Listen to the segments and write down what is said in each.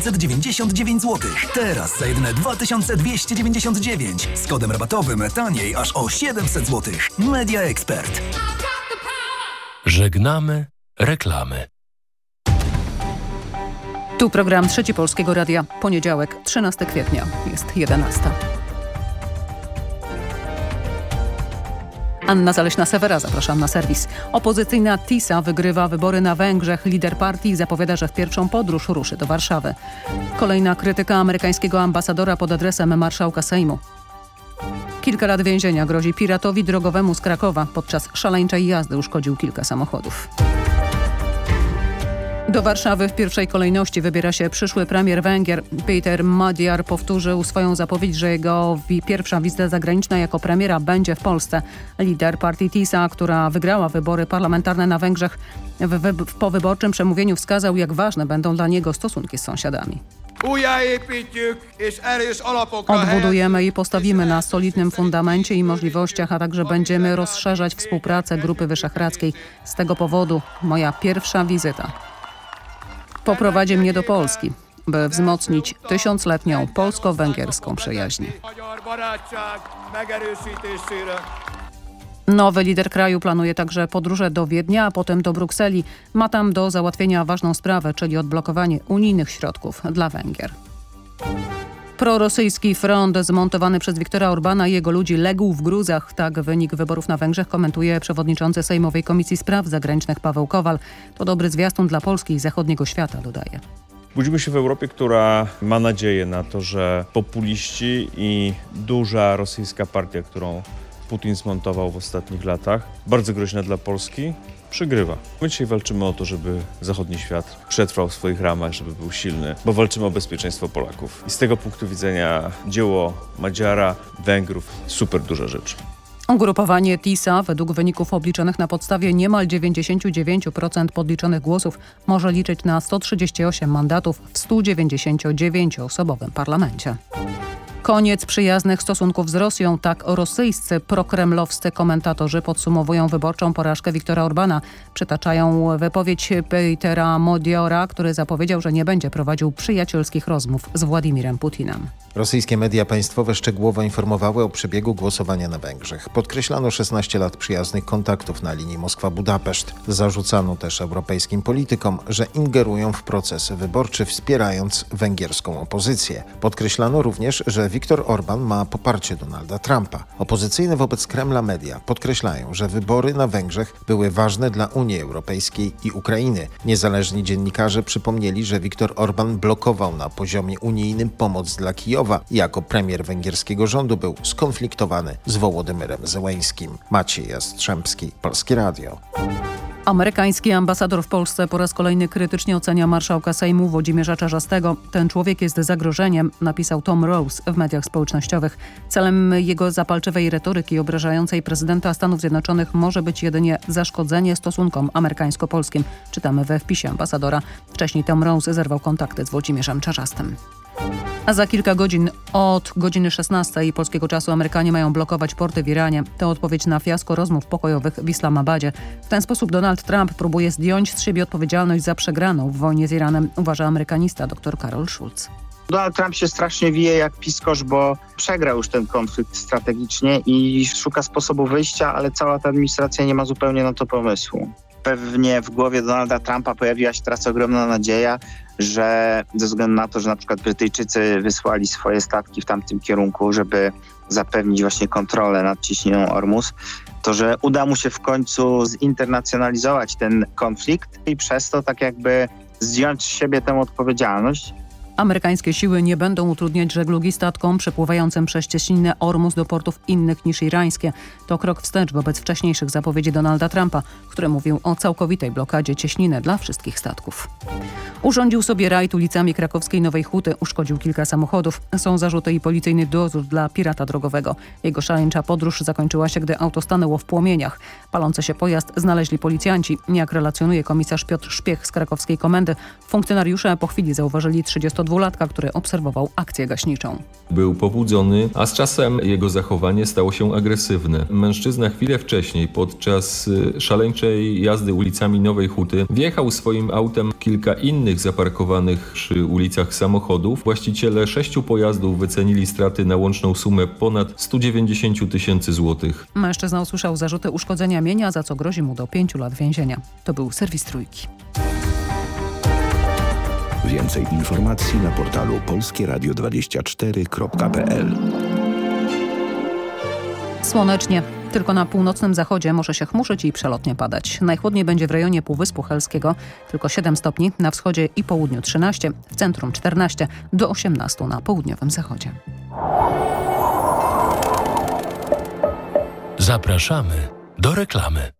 999 zł. Teraz za jedyne 2299. Z kodem rabatowym taniej aż o 700 zł. Media Expert. Żegnamy reklamy. Tu program Trzeci Polskiego Radia. Poniedziałek, 13 kwietnia. Jest 11. Anna Zaleśna-Sewera, zapraszam na serwis. Opozycyjna TISA wygrywa wybory na Węgrzech. Lider partii zapowiada, że w pierwszą podróż ruszy do Warszawy. Kolejna krytyka amerykańskiego ambasadora pod adresem marszałka Sejmu. Kilka lat więzienia grozi piratowi drogowemu z Krakowa. Podczas szaleńczej jazdy uszkodził kilka samochodów. Do Warszawy w pierwszej kolejności wybiera się przyszły premier Węgier. Peter Madiar powtórzył swoją zapowiedź, że jego pierwsza wizyta zagraniczna jako premiera będzie w Polsce. Lider partii TISA, która wygrała wybory parlamentarne na Węgrzech, w, w, powyborczym przemówieniu wskazał, jak ważne będą dla niego stosunki z sąsiadami. Odbudujemy i postawimy na solidnym fundamencie i możliwościach, a także będziemy rozszerzać współpracę Grupy Wyszehradzkiej. Z tego powodu moja pierwsza wizyta poprowadzi mnie do Polski, by wzmocnić tysiącletnią polsko-węgierską przyjaźń. Nowy lider kraju planuje także podróże do Wiednia, a potem do Brukseli. Ma tam do załatwienia ważną sprawę, czyli odblokowanie unijnych środków dla Węgier. Prorosyjski front zmontowany przez Viktora Orbana i jego ludzi legł w gruzach. Tak wynik wyborów na Węgrzech komentuje przewodniczący Sejmowej Komisji Spraw Zagranicznych Paweł Kowal. To dobry zwiastun dla Polski i zachodniego świata, dodaje. Budzimy się w Europie, która ma nadzieję na to, że populiści i duża rosyjska partia, którą Putin zmontował w ostatnich latach, bardzo groźna dla Polski, przegrywa. My dzisiaj walczymy o to, żeby zachodni świat przetrwał w swoich ramach, żeby był silny, bo walczymy o bezpieczeństwo Polaków. I z tego punktu widzenia dzieło Madziara, Węgrów, super duża rzecz. Ugrupowanie TISA według wyników obliczonych na podstawie niemal 99% podliczonych głosów może liczyć na 138 mandatów w 199-osobowym parlamencie. Koniec przyjaznych stosunków z Rosją, tak rosyjscy prokremlowscy komentatorzy podsumowują wyborczą porażkę Viktora Orbana. Przytaczają wypowiedź Petera Modiora, który zapowiedział, że nie będzie prowadził przyjacielskich rozmów z Władimirem Putinem. Rosyjskie media państwowe szczegółowo informowały o przebiegu głosowania na Węgrzech. Podkreślano 16 lat przyjaznych kontaktów na linii Moskwa-Budapeszt. Zarzucano też europejskim politykom, że ingerują w proces wyborczy, wspierając węgierską opozycję. Podkreślano również, że Viktor Orban ma poparcie Donalda Trumpa. Opozycyjne wobec Kremla media podkreślają, że wybory na Węgrzech były ważne dla Unii Europejskiej i Ukrainy. Niezależni dziennikarze przypomnieli, że Viktor Orban blokował na poziomie unijnym pomoc dla Kijowa i jako premier węgierskiego rządu był skonfliktowany z Wołodymyrem Zełeńskim. Maciej Jastrzębski, Polskie Radio. Amerykański ambasador w Polsce po raz kolejny krytycznie ocenia marszałka Sejmu Włodzimierza Czarzastego. Ten człowiek jest zagrożeniem, napisał Tom Rose w mediach społecznościowych. Celem jego zapalczywej retoryki obrażającej prezydenta Stanów Zjednoczonych może być jedynie zaszkodzenie stosunkom amerykańsko-polskim. Czytamy we wpisie ambasadora. Wcześniej Tom Rose zerwał kontakty z Włodzimierzem Czarzastym. A za kilka godzin od godziny 16 polskiego czasu Amerykanie mają blokować porty w Iranie. To odpowiedź na fiasko rozmów pokojowych w Islamabadzie. W ten sposób Donald Trump próbuje zdjąć z siebie odpowiedzialność za przegraną w wojnie z Iranem, uważa amerykanista dr Karol Schulz. Donald Trump się strasznie wije jak piskosz, bo przegrał już ten konflikt strategicznie i szuka sposobu wyjścia, ale cała ta administracja nie ma zupełnie na to pomysłu. Pewnie w głowie Donalda Trumpa pojawiła się teraz ogromna nadzieja, że ze względu na to, że na przykład Brytyjczycy wysłali swoje statki w tamtym kierunku, żeby zapewnić właśnie kontrolę nad ciśnieniem Ormus, to że uda mu się w końcu zinternacjonalizować ten konflikt i przez to tak jakby zdjąć z siebie tę odpowiedzialność Amerykańskie siły nie będą utrudniać żeglugi statkom przepływającym przez cieśninę Ormus do portów innych niż irańskie. To krok wstecz wobec wcześniejszych zapowiedzi Donalda Trumpa, który mówił o całkowitej blokadzie cieśniny dla wszystkich statków. Urządził sobie rajd ulicami krakowskiej Nowej Huty, uszkodził kilka samochodów. Są zarzuty i policyjny dozór dla pirata drogowego. Jego szaleńcza podróż zakończyła się, gdy auto stanęło w płomieniach. Palący się pojazd znaleźli policjanci. Jak relacjonuje komisarz Piotr Szpiech z krakowskiej komendy, funkcjonariusze po chwili zauważyli 32 dwulatka, który obserwował akcję gaśniczą. Był pobudzony, a z czasem jego zachowanie stało się agresywne. Mężczyzna chwilę wcześniej, podczas y, szaleńczej jazdy ulicami Nowej Huty, wjechał swoim autem kilka innych zaparkowanych przy ulicach samochodów. Właściciele sześciu pojazdów wycenili straty na łączną sumę ponad 190 tysięcy złotych. Mężczyzna usłyszał zarzuty uszkodzenia mienia, za co grozi mu do pięciu lat więzienia. To był serwis Trójki. Więcej informacji na portalu polskieradio24.pl Słonecznie. Tylko na północnym zachodzie może się chmurzyć i przelotnie padać. Najchłodniej będzie w rejonie Półwyspu Helskiego, tylko 7 stopni, na wschodzie i południu 13, w centrum 14 do 18 na południowym zachodzie. Zapraszamy do reklamy.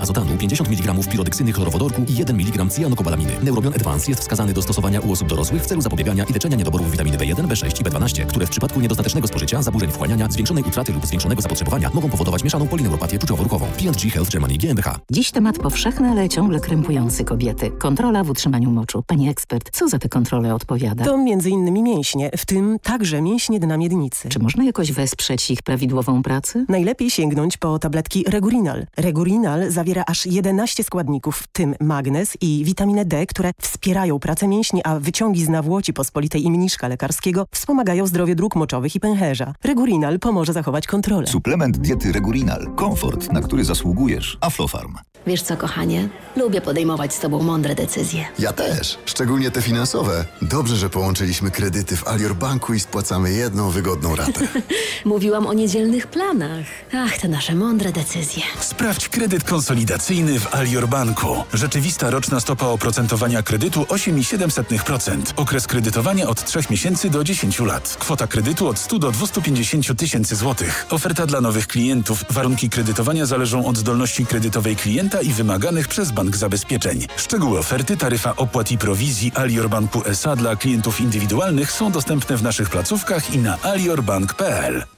azotanu, 50 mg pirodeksyny chlorowodorku i 1 mg cyjanokobalaminy. Neurobion Advance jest wskazany do stosowania u osób dorosłych w celu zapobiegania i leczenia niedoborów witaminy B1, B6 i B12, które w przypadku niedostatecznego spożycia, zaburzeń wchłaniania, zwiększonej utraty lub zwiększonego zapotrzebowania mogą powodować mieszaną polineuropatię czuciowo-ruchową. P&G Health Germany GmbH. Dziś temat powszechny, ale ciągle krępujący kobiety. Kontrola w utrzymaniu moczu. Pani ekspert, co za tę kontrolę odpowiada? To między innymi mięśnie, w tym także mięśnie dna miednicy. Czy można jakoś wesprzeć ich prawidłową pracę? Najlepiej sięgnąć po tabletki Regurinal. Regurinal zawiera aż 11 składników, w tym magnez i witaminę D, które wspierają pracę mięśni, a wyciągi z nawłoci pospolitej i mniszka lekarskiego wspomagają zdrowie dróg moczowych i pęcherza. Regurinal pomoże zachować kontrolę. Suplement diety Regurinal. Komfort, na który zasługujesz. Aflofarm. Wiesz co, kochanie? Lubię podejmować z tobą mądre decyzje. Ja też. Szczególnie te finansowe. Dobrze, że połączyliśmy kredyty w Alior Banku i spłacamy jedną wygodną ratę. Mówiłam o niedzielnych planach. Ach, te nasze mądre decyzje. Sprawdź kredyt konsolidacyjny w Alior Banku. Rzeczywista roczna stopa oprocentowania kredytu 8,7%. Okres kredytowania od 3 miesięcy do 10 lat. Kwota kredytu od 100 do 250 tysięcy złotych. Oferta dla nowych klientów. Warunki kredytowania zależą od zdolności kredytowej klienta i wymaganych przez bank zabezpieczeń. Szczegóły oferty, taryfa opłat i prowizji Alior Banku SA dla klientów indywidualnych są dostępne w naszych placówkach i na aliorbank.pl.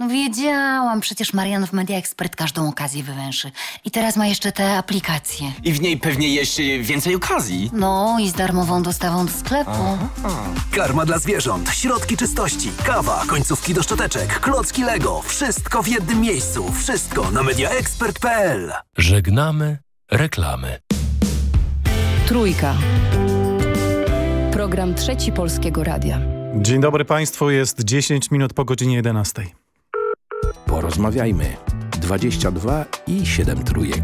No wiedziałam, przecież Marian w Media Expert każdą okazję wywęszy. I teraz ma jeszcze te aplikacje. I w niej pewnie jeszcze więcej okazji. No i z darmową dostawą do sklepu. Karma dla zwierząt, środki czystości, kawa, końcówki do szczoteczek, klocki Lego. Wszystko w jednym miejscu. Wszystko na mediaexpert.pl. Żegnamy reklamy. Trójka. Program Trzeci Polskiego Radia. Dzień dobry Państwu, jest 10 minut po godzinie 11. Porozmawiajmy. 22 i 7 trójek.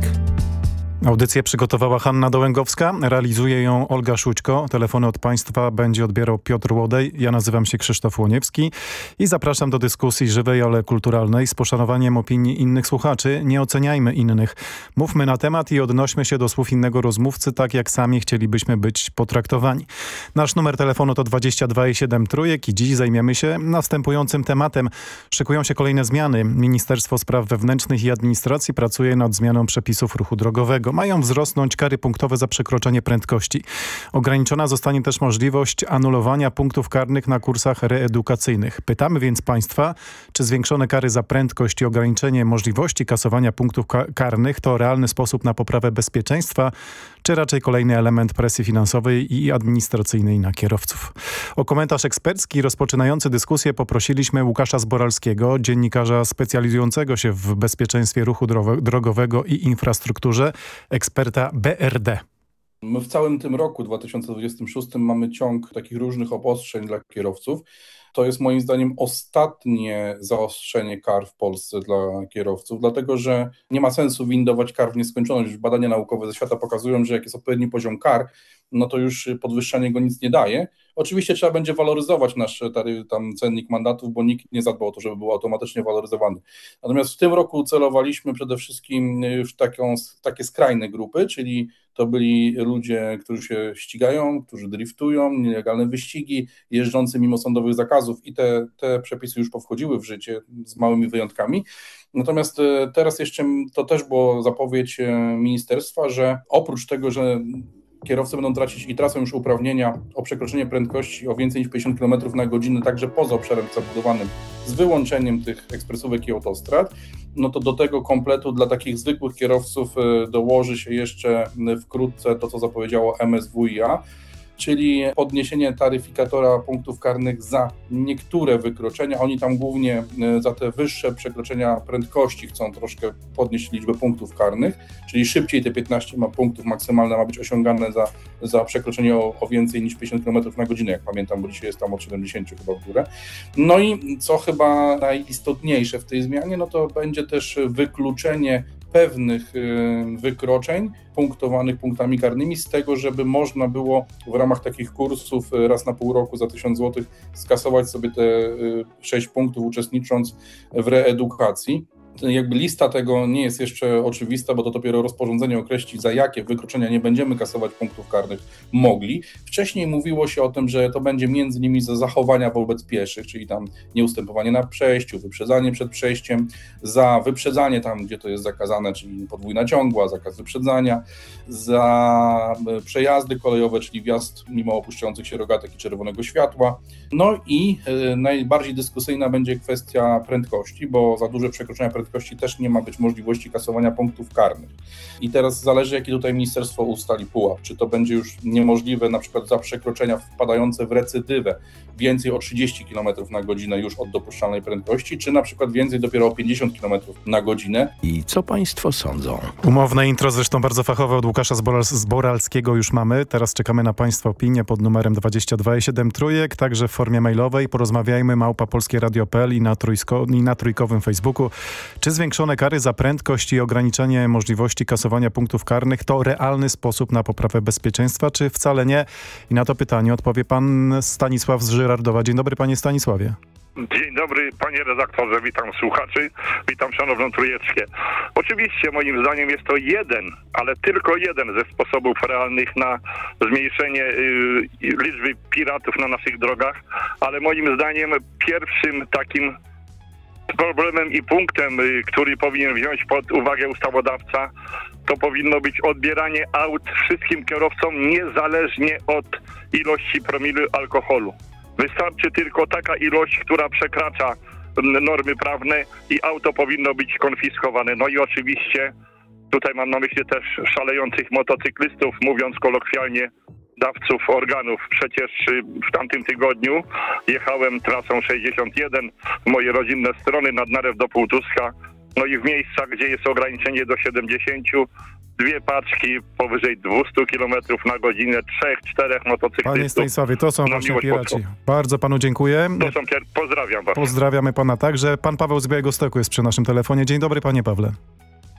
Audycję przygotowała Hanna Dołęgowska, realizuje ją Olga Szućko. Telefony od Państwa będzie odbierał Piotr Łodej. Ja nazywam się Krzysztof Łoniewski i zapraszam do dyskusji żywej, ale kulturalnej z poszanowaniem opinii innych słuchaczy. Nie oceniajmy innych. Mówmy na temat i odnośmy się do słów innego rozmówcy, tak jak sami chcielibyśmy być potraktowani. Nasz numer telefonu to 22 i 7 trójek i dziś zajmiemy się następującym tematem. Szykują się kolejne zmiany. Ministerstwo Spraw Wewnętrznych i Administracji pracuje nad zmianą przepisów ruchu drogowego mają wzrosnąć kary punktowe za przekroczenie prędkości. Ograniczona zostanie też możliwość anulowania punktów karnych na kursach reedukacyjnych. Pytamy więc Państwa, czy zwiększone kary za prędkość i ograniczenie możliwości kasowania punktów ka karnych to realny sposób na poprawę bezpieczeństwa, czy raczej kolejny element presji finansowej i administracyjnej na kierowców. O komentarz ekspercki rozpoczynający dyskusję poprosiliśmy Łukasza Zboralskiego, dziennikarza specjalizującego się w bezpieczeństwie ruchu drogowego i infrastrukturze, eksperta BRD. My w całym tym roku 2026 mamy ciąg takich różnych obostrzeń dla kierowców. To jest moim zdaniem ostatnie zaostrzenie kar w Polsce dla kierowców, dlatego że nie ma sensu windować kar w nieskończoność. Badania naukowe ze świata pokazują, że jak jest odpowiedni poziom kar, no to już podwyższanie go nic nie daje. Oczywiście trzeba będzie waloryzować nasz tam cennik mandatów, bo nikt nie zadbał o to, żeby był automatycznie waloryzowany. Natomiast w tym roku celowaliśmy przede wszystkim w taką, takie skrajne grupy, czyli to byli ludzie, którzy się ścigają, którzy driftują, nielegalne wyścigi, jeżdżący mimo sądowych zakazów i te, te przepisy już powchodziły w życie z małymi wyjątkami. Natomiast e, teraz jeszcze to też było zapowiedź e, ministerstwa, że oprócz tego, że kierowcy będą tracić i tracą już uprawnienia o przekroczenie prędkości o więcej niż 50 km na godzinę, także poza obszarem zabudowanym, z wyłączeniem tych ekspresówek i autostrad, no to do tego kompletu dla takich zwykłych kierowców e, dołoży się jeszcze wkrótce to, co zapowiedziało MSWiA, czyli podniesienie taryfikatora punktów karnych za niektóre wykroczenia. Oni tam głównie e, za te wyższe przekroczenia prędkości chcą troszkę podnieść liczbę punktów karnych, czyli szybciej te 15 punktów maksymalne ma być osiągane za, za przekroczenie o, o więcej niż 50 km na godzinę, jak pamiętam, bo dzisiaj jest tam od 70 chyba w górę. No i co chyba najistotniejsze w tej zmianie, no to będzie też wykluczenie pewnych y, wykroczeń punktowanych punktami karnymi z tego, żeby można było w ramach takich kursów y, raz na pół roku za 1000 zł skasować sobie te 6 y, punktów uczestnicząc w reedukacji jakby lista tego nie jest jeszcze oczywista, bo to dopiero rozporządzenie określi, za jakie wykroczenia nie będziemy kasować punktów karnych mogli. Wcześniej mówiło się o tym, że to będzie między innymi za zachowania wobec pieszych, czyli tam nieustępowanie na przejściu, wyprzedzanie przed przejściem, za wyprzedzanie tam, gdzie to jest zakazane, czyli podwójna ciągła, zakaz wyprzedzania, za przejazdy kolejowe, czyli wjazd mimo opuszczających się rogatek i czerwonego światła. No i e, najbardziej dyskusyjna będzie kwestia prędkości, bo za duże przekroczenia prędkości prędkości też nie ma być możliwości kasowania punktów karnych. I teraz zależy, jaki tutaj ministerstwo ustali pułap. Czy to będzie już niemożliwe na przykład za przekroczenia wpadające w recydywę więcej o 30 km na godzinę już od dopuszczalnej prędkości, czy na przykład więcej dopiero o 50 km na godzinę. I co Państwo sądzą? Umowne intro, zresztą bardzo fachowe od Łukasza Zboralskiego już mamy. Teraz czekamy na Państwa opinie pod numerem 22,7 trójek, także w formie mailowej. Porozmawiajmy małpa Polskie Radio.pl i i na trójkowym Facebooku. Czy zwiększone kary za prędkość i ograniczenie możliwości kasowania punktów karnych to realny sposób na poprawę bezpieczeństwa, czy wcale nie? I na to pytanie odpowie pan Stanisław z Żyrardowa. Dzień dobry panie Stanisławie. Dzień dobry panie redaktorze, witam słuchaczy, witam szanowną trójeczkę. Oczywiście moim zdaniem jest to jeden, ale tylko jeden ze sposobów realnych na zmniejszenie y, liczby piratów na naszych drogach, ale moim zdaniem pierwszym takim problemem i punktem, y, który powinien wziąć pod uwagę ustawodawca, to powinno być odbieranie aut wszystkim kierowcom niezależnie od ilości promilu alkoholu. Wystarczy tylko taka ilość, która przekracza normy prawne i auto powinno być konfiskowane. No i oczywiście tutaj mam na myśli też szalejących motocyklistów, mówiąc kolokwialnie, dawców organów. Przecież y, w tamtym tygodniu jechałem trasą 61 w moje rodzinne strony nad Narew do Półtuska. No i w miejscach, gdzie jest ograniczenie do 70, dwie paczki powyżej 200 km na godzinę, trzech, czterech motocyklistów. Panie Stanisławie, to są właśnie piraci. Bardzo panu dziękuję. To są Pozdrawiam was. Pozdrawiamy pana także. Pan Paweł z Białego Stoku jest przy naszym telefonie. Dzień dobry, panie Pawle.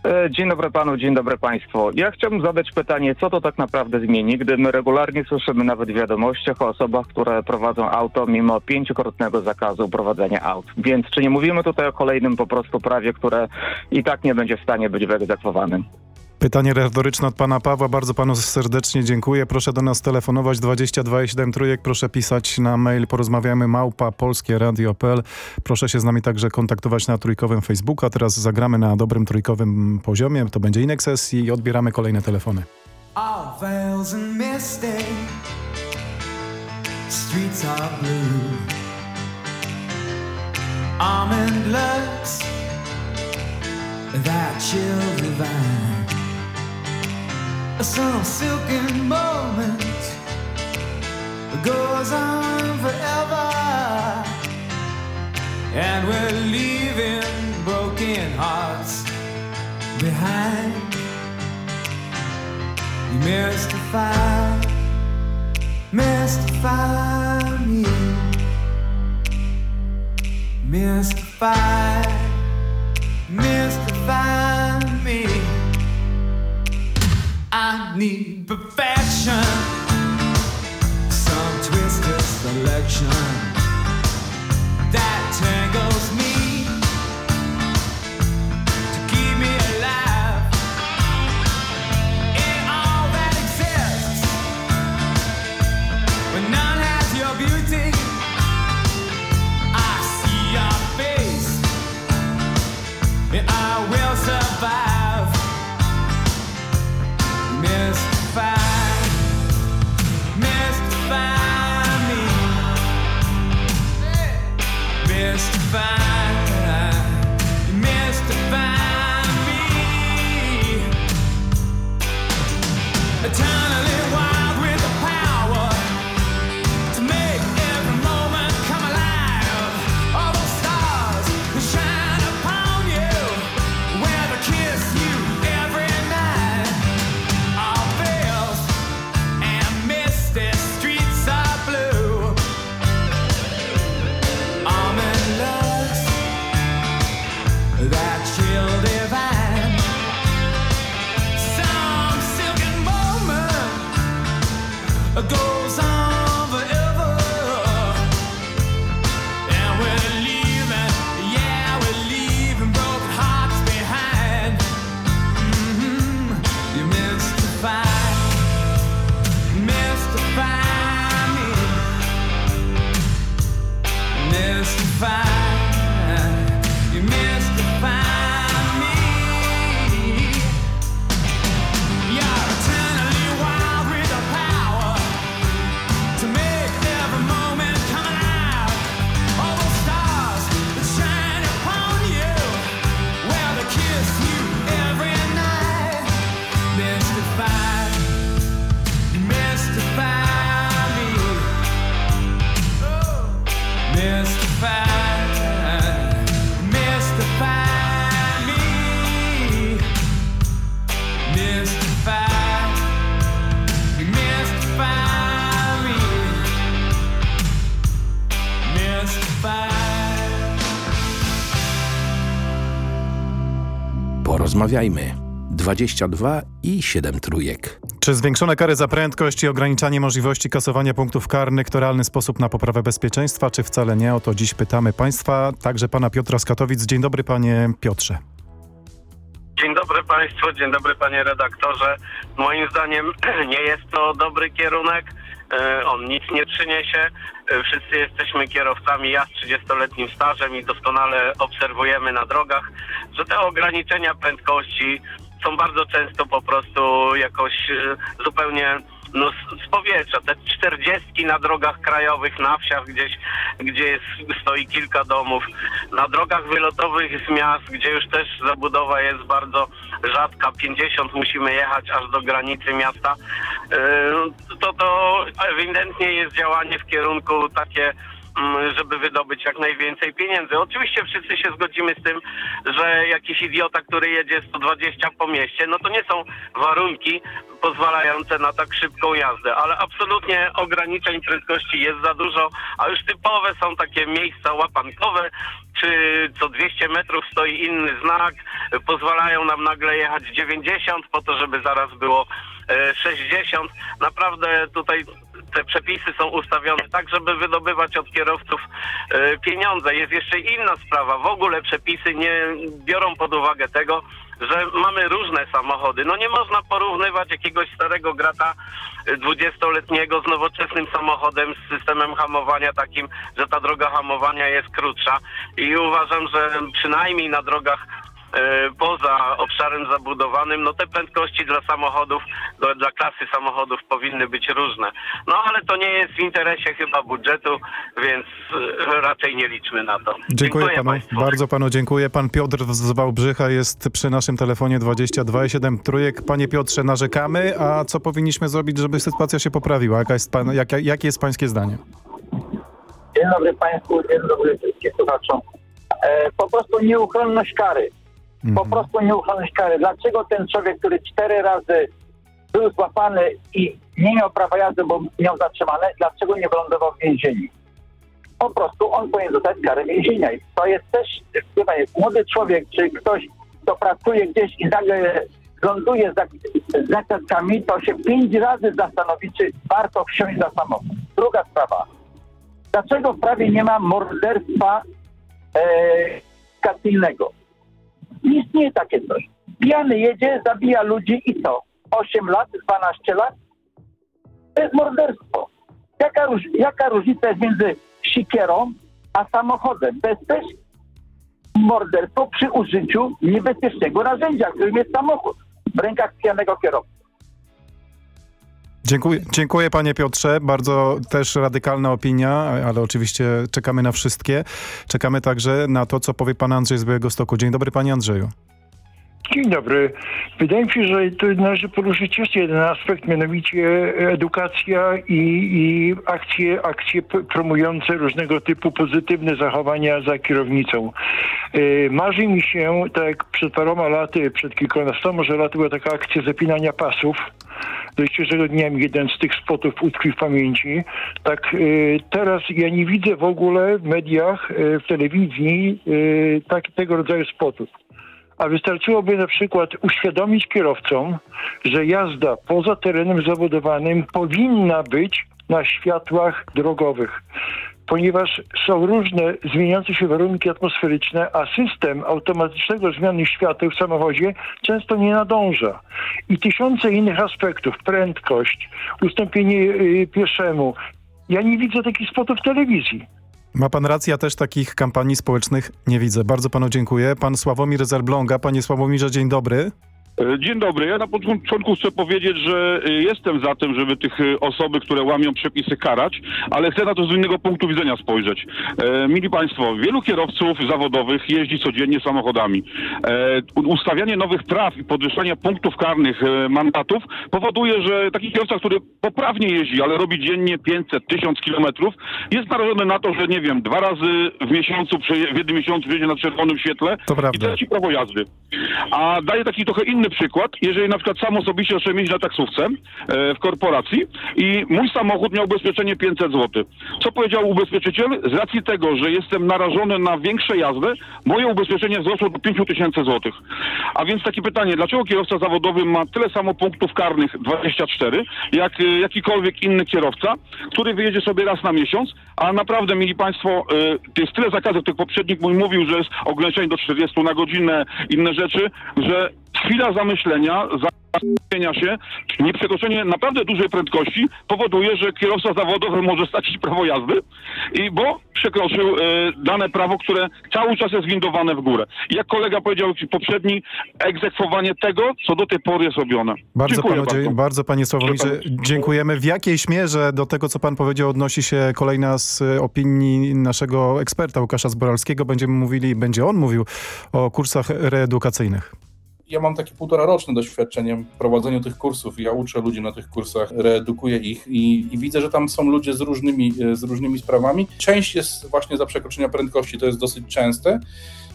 E, Dzień dobry panu, dzień dobry państwu. Ja chciałbym zadać pytanie, co to tak naprawdę zmieni, gdy my regularnie słyszymy nawet w wiadomościach o osobach, które prowadzą auto mimo pięciokrotnego zakazu prowadzenia aut. Więc czy nie mówimy tutaj o kolejnym po prostu prawie, które i tak nie będzie w stanie być wyegzekwowanym? Pytanie retoryczne od pana Pawła. Bardzo panu serdecznie dziękuję. Proszę do nas telefonować 22,7 trójek. Proszę pisać na mail porozmawiamy małpa polskieradio.pl. Proszę się z nami także kontaktować na trójkowym Facebooku. A teraz zagramy na dobrym trójkowym poziomie. To będzie Inexes i odbieramy kolejne telefony. That chill divine Some silken moment Goes on forever And we're leaving broken hearts behind you mystify, mystify me. Mystify, mystify me. I need perfection, some twisted selection Porozmawiajmy. 22 i 7 trójek. Czy zwiększone kary za prędkość i ograniczanie możliwości kasowania punktów karnych to realny sposób na poprawę bezpieczeństwa, czy wcale nie? O to dziś pytamy Państwa, także Pana Piotra z Katowic. Dzień dobry Panie Piotrze. Dzień dobry Państwu, dzień dobry Panie redaktorze. Moim zdaniem nie jest to dobry kierunek. E, On nic nie przyniesie. E, Wszyscy jesteśmy kierowcami, ja z 30-letnim stażem i doskonale obserwujemy na drogach, że te ograniczenia prędkości są bardzo często po prostu jakoś e, zupełnie no, z, z powietrza. Te czterdziestki na drogach krajowych, na wsiach gdzieś, gdzie jest, stoi kilka domów, na drogach wylotowych z miast, gdzie już też zabudowa jest bardzo rzadka, 50 musimy jechać aż do granicy miasta, yy, to to ewidentnie jest działanie w kierunku takie żeby wydobyć jak najwięcej pieniędzy. Oczywiście wszyscy się zgodzimy z tym, że jakiś idiota, który jedzie 120 po mieście, no to nie są warunki pozwalające na tak szybką jazdę, ale absolutnie ograniczeń prędkości jest za dużo, a już typowe są takie miejsca łapankowe, czy co 200 metrów stoi inny znak, pozwalają nam nagle jechać 90 po to, żeby zaraz było e, 60. Naprawdę tutaj te przepisy są ustawione tak, żeby wydobywać od kierowców e, pieniądze. Jest jeszcze inna sprawa. W ogóle przepisy nie biorą pod uwagę tego, że mamy różne samochody. No nie można porównywać jakiegoś starego grata e, 20-letniego z nowoczesnym samochodem z systemem hamowania takim, że ta droga hamowania jest krótsza. I uważam, że przynajmniej na drogach e, poza obszarem zabudowanym, no te prędkości dla samochodów, do, dla klasy samochodów powinny być różne. No ale to nie jest w interesie chyba budżetu, więc e, raczej nie liczmy na to. Dziękuję, panu. Państwu. Bardzo panu dziękuję. Pan Piotr z Wałbrzycha jest przy naszym telefonie 22,7 trójek. Panie Piotrze, narzekamy, a co powinniśmy zrobić, żeby sytuacja się poprawiła? Jaka jest pan, jak, jakie jest pańskie zdanie? Dzień dobry Państwu, dzień dobry wszystkim słuchaczom. E, po prostu nieuchronność kary. Po prostu nieuchronność kary. Dlaczego ten człowiek, który cztery razy był złapany i nie miał prawa jazdy, bo miał zatrzymane, dlaczego nie wylądował w więzieniu? Po prostu on powinien dostać karę więzienia. I to jest też, tutaj młody człowiek, czy ktoś, kto pracuje gdzieś i nagle ląduje za, za to się pięć razy zastanowi, czy warto wsiąść za samochód. Druga sprawa. Dlaczego w prawie nie ma morderstwa e? Nie istnieje takie coś. Pijany jedzie, zabija ludzi i co? 8 lat, 12 lat? To jest morderstwo. Jaka, jaka różnica jest między sikierą a samochodem? To jest też morderstwo przy użyciu niebezpiecznego narzędzia, którym jest samochód w rękach pijanego kierowcy. Dziękuję, dziękuję panie Piotrze. Bardzo też radykalna opinia, ale oczywiście czekamy na wszystkie. Czekamy także na to, co powie pan Andrzej z Białego Stoku. Dzień dobry panie Andrzeju. Dzień dobry. Wydaje mi się, że tu należy poruszyć jeszcze jeden aspekt, mianowicie edukacja i, i akcje, akcje promujące różnego typu pozytywne zachowania za kierownicą. Yy, Marzy mi się, tak przed paroma laty, przed kilkunastoma może laty była taka akcja zapinania pasów. Do dzisiejszego dnia jeden z tych spotów utkwił w pamięci. Tak yy, teraz ja nie widzę w ogóle w mediach, w telewizji tak, tego rodzaju spotów. A wystarczyłoby na przykład uświadomić kierowcom, że jazda poza terenem zabudowanym powinna być na światłach drogowych, ponieważ są różne zmieniające się warunki atmosferyczne, a system automatycznego zmiany świateł w samochodzie często nie nadąża. I tysiące innych aspektów, prędkość, ustąpienie y, pieszemu. Ja nie widzę takich spotów w telewizji. Ma pan rację, ja też takich kampanii społecznych nie widzę. Bardzo panu dziękuję. Pan Sławomir Zerbląga. Panie Sławomirze, dzień dobry. E, Dzień dobry. Ja na początku chcę powiedzieć, że e, jestem za tym, żeby tych e, osoby, które łamią przepisy karać, ale chcę na to z innego punktu widzenia spojrzeć. E, mili Państwo, wielu kierowców zawodowych jeździ codziennie samochodami. E, ustawianie nowych praw i podwyższanie punktów karnych e, mandatów powoduje, że taki kierowca, który poprawnie jeździ, ale robi dziennie 500, 1000 kilometrów, jest narażony na to, że nie wiem, dwa razy w miesiącu, w jednym miesiącu jedzie na czerwonym świetle To i traci prawo jazdy. A daję taki trochę inny przykład. Jeżeli na przykład sam osobiście zacząłem jeździć na taksówce e, w korporacji i mój samochód miał ubezpieczenie 500 zł. Co powiedział ubezpieczyciel? Z racji tego, że jestem narażony na większe jazdy, moje ubezpieczenie wzrosło do 5000 zł. A więc takie pytanie, dlaczego kierowca zawodowy ma tyle samo punktów karnych, 24, jak e, jakikolwiek inny kierowca, który wyjedzie sobie raz na miesiąc, a naprawdę, mieli Państwo, e, jest tyle zakazów, tych poprzednik mój mówił, że jest ograniczenie do 40 na godzinę, inne rzeczy, że chwila zamyślenia, za zmienia się, nieprzekroczenie naprawdę dużej prędkości powoduje, że kierowca zawodowy może stracić prawo jazdy, i bo przekroczył e, dane prawo, które cały czas jest windowane w górę. I jak kolega powiedział poprzedni, egzekwowanie tego, co do tej pory jest robione. Bardzo, Dziękuję panu, bardzo. bardzo panie Sławomirze, dziękujemy. W jakiejś mierze do tego, co pan powiedział, odnosi się kolejna z e, opinii naszego eksperta Łukasza Zboralskiego. Będziemy mówili, będzie on mówił o kursach reedukacyjnych. Ja mam takie półtora roczne doświadczenie w prowadzeniu tych kursów. Ja uczę ludzi na tych kursach, reedukuję ich i, i widzę, że tam są ludzie z różnymi, e, z różnymi sprawami. Część jest właśnie za przekroczenia prędkości, to jest dosyć częste.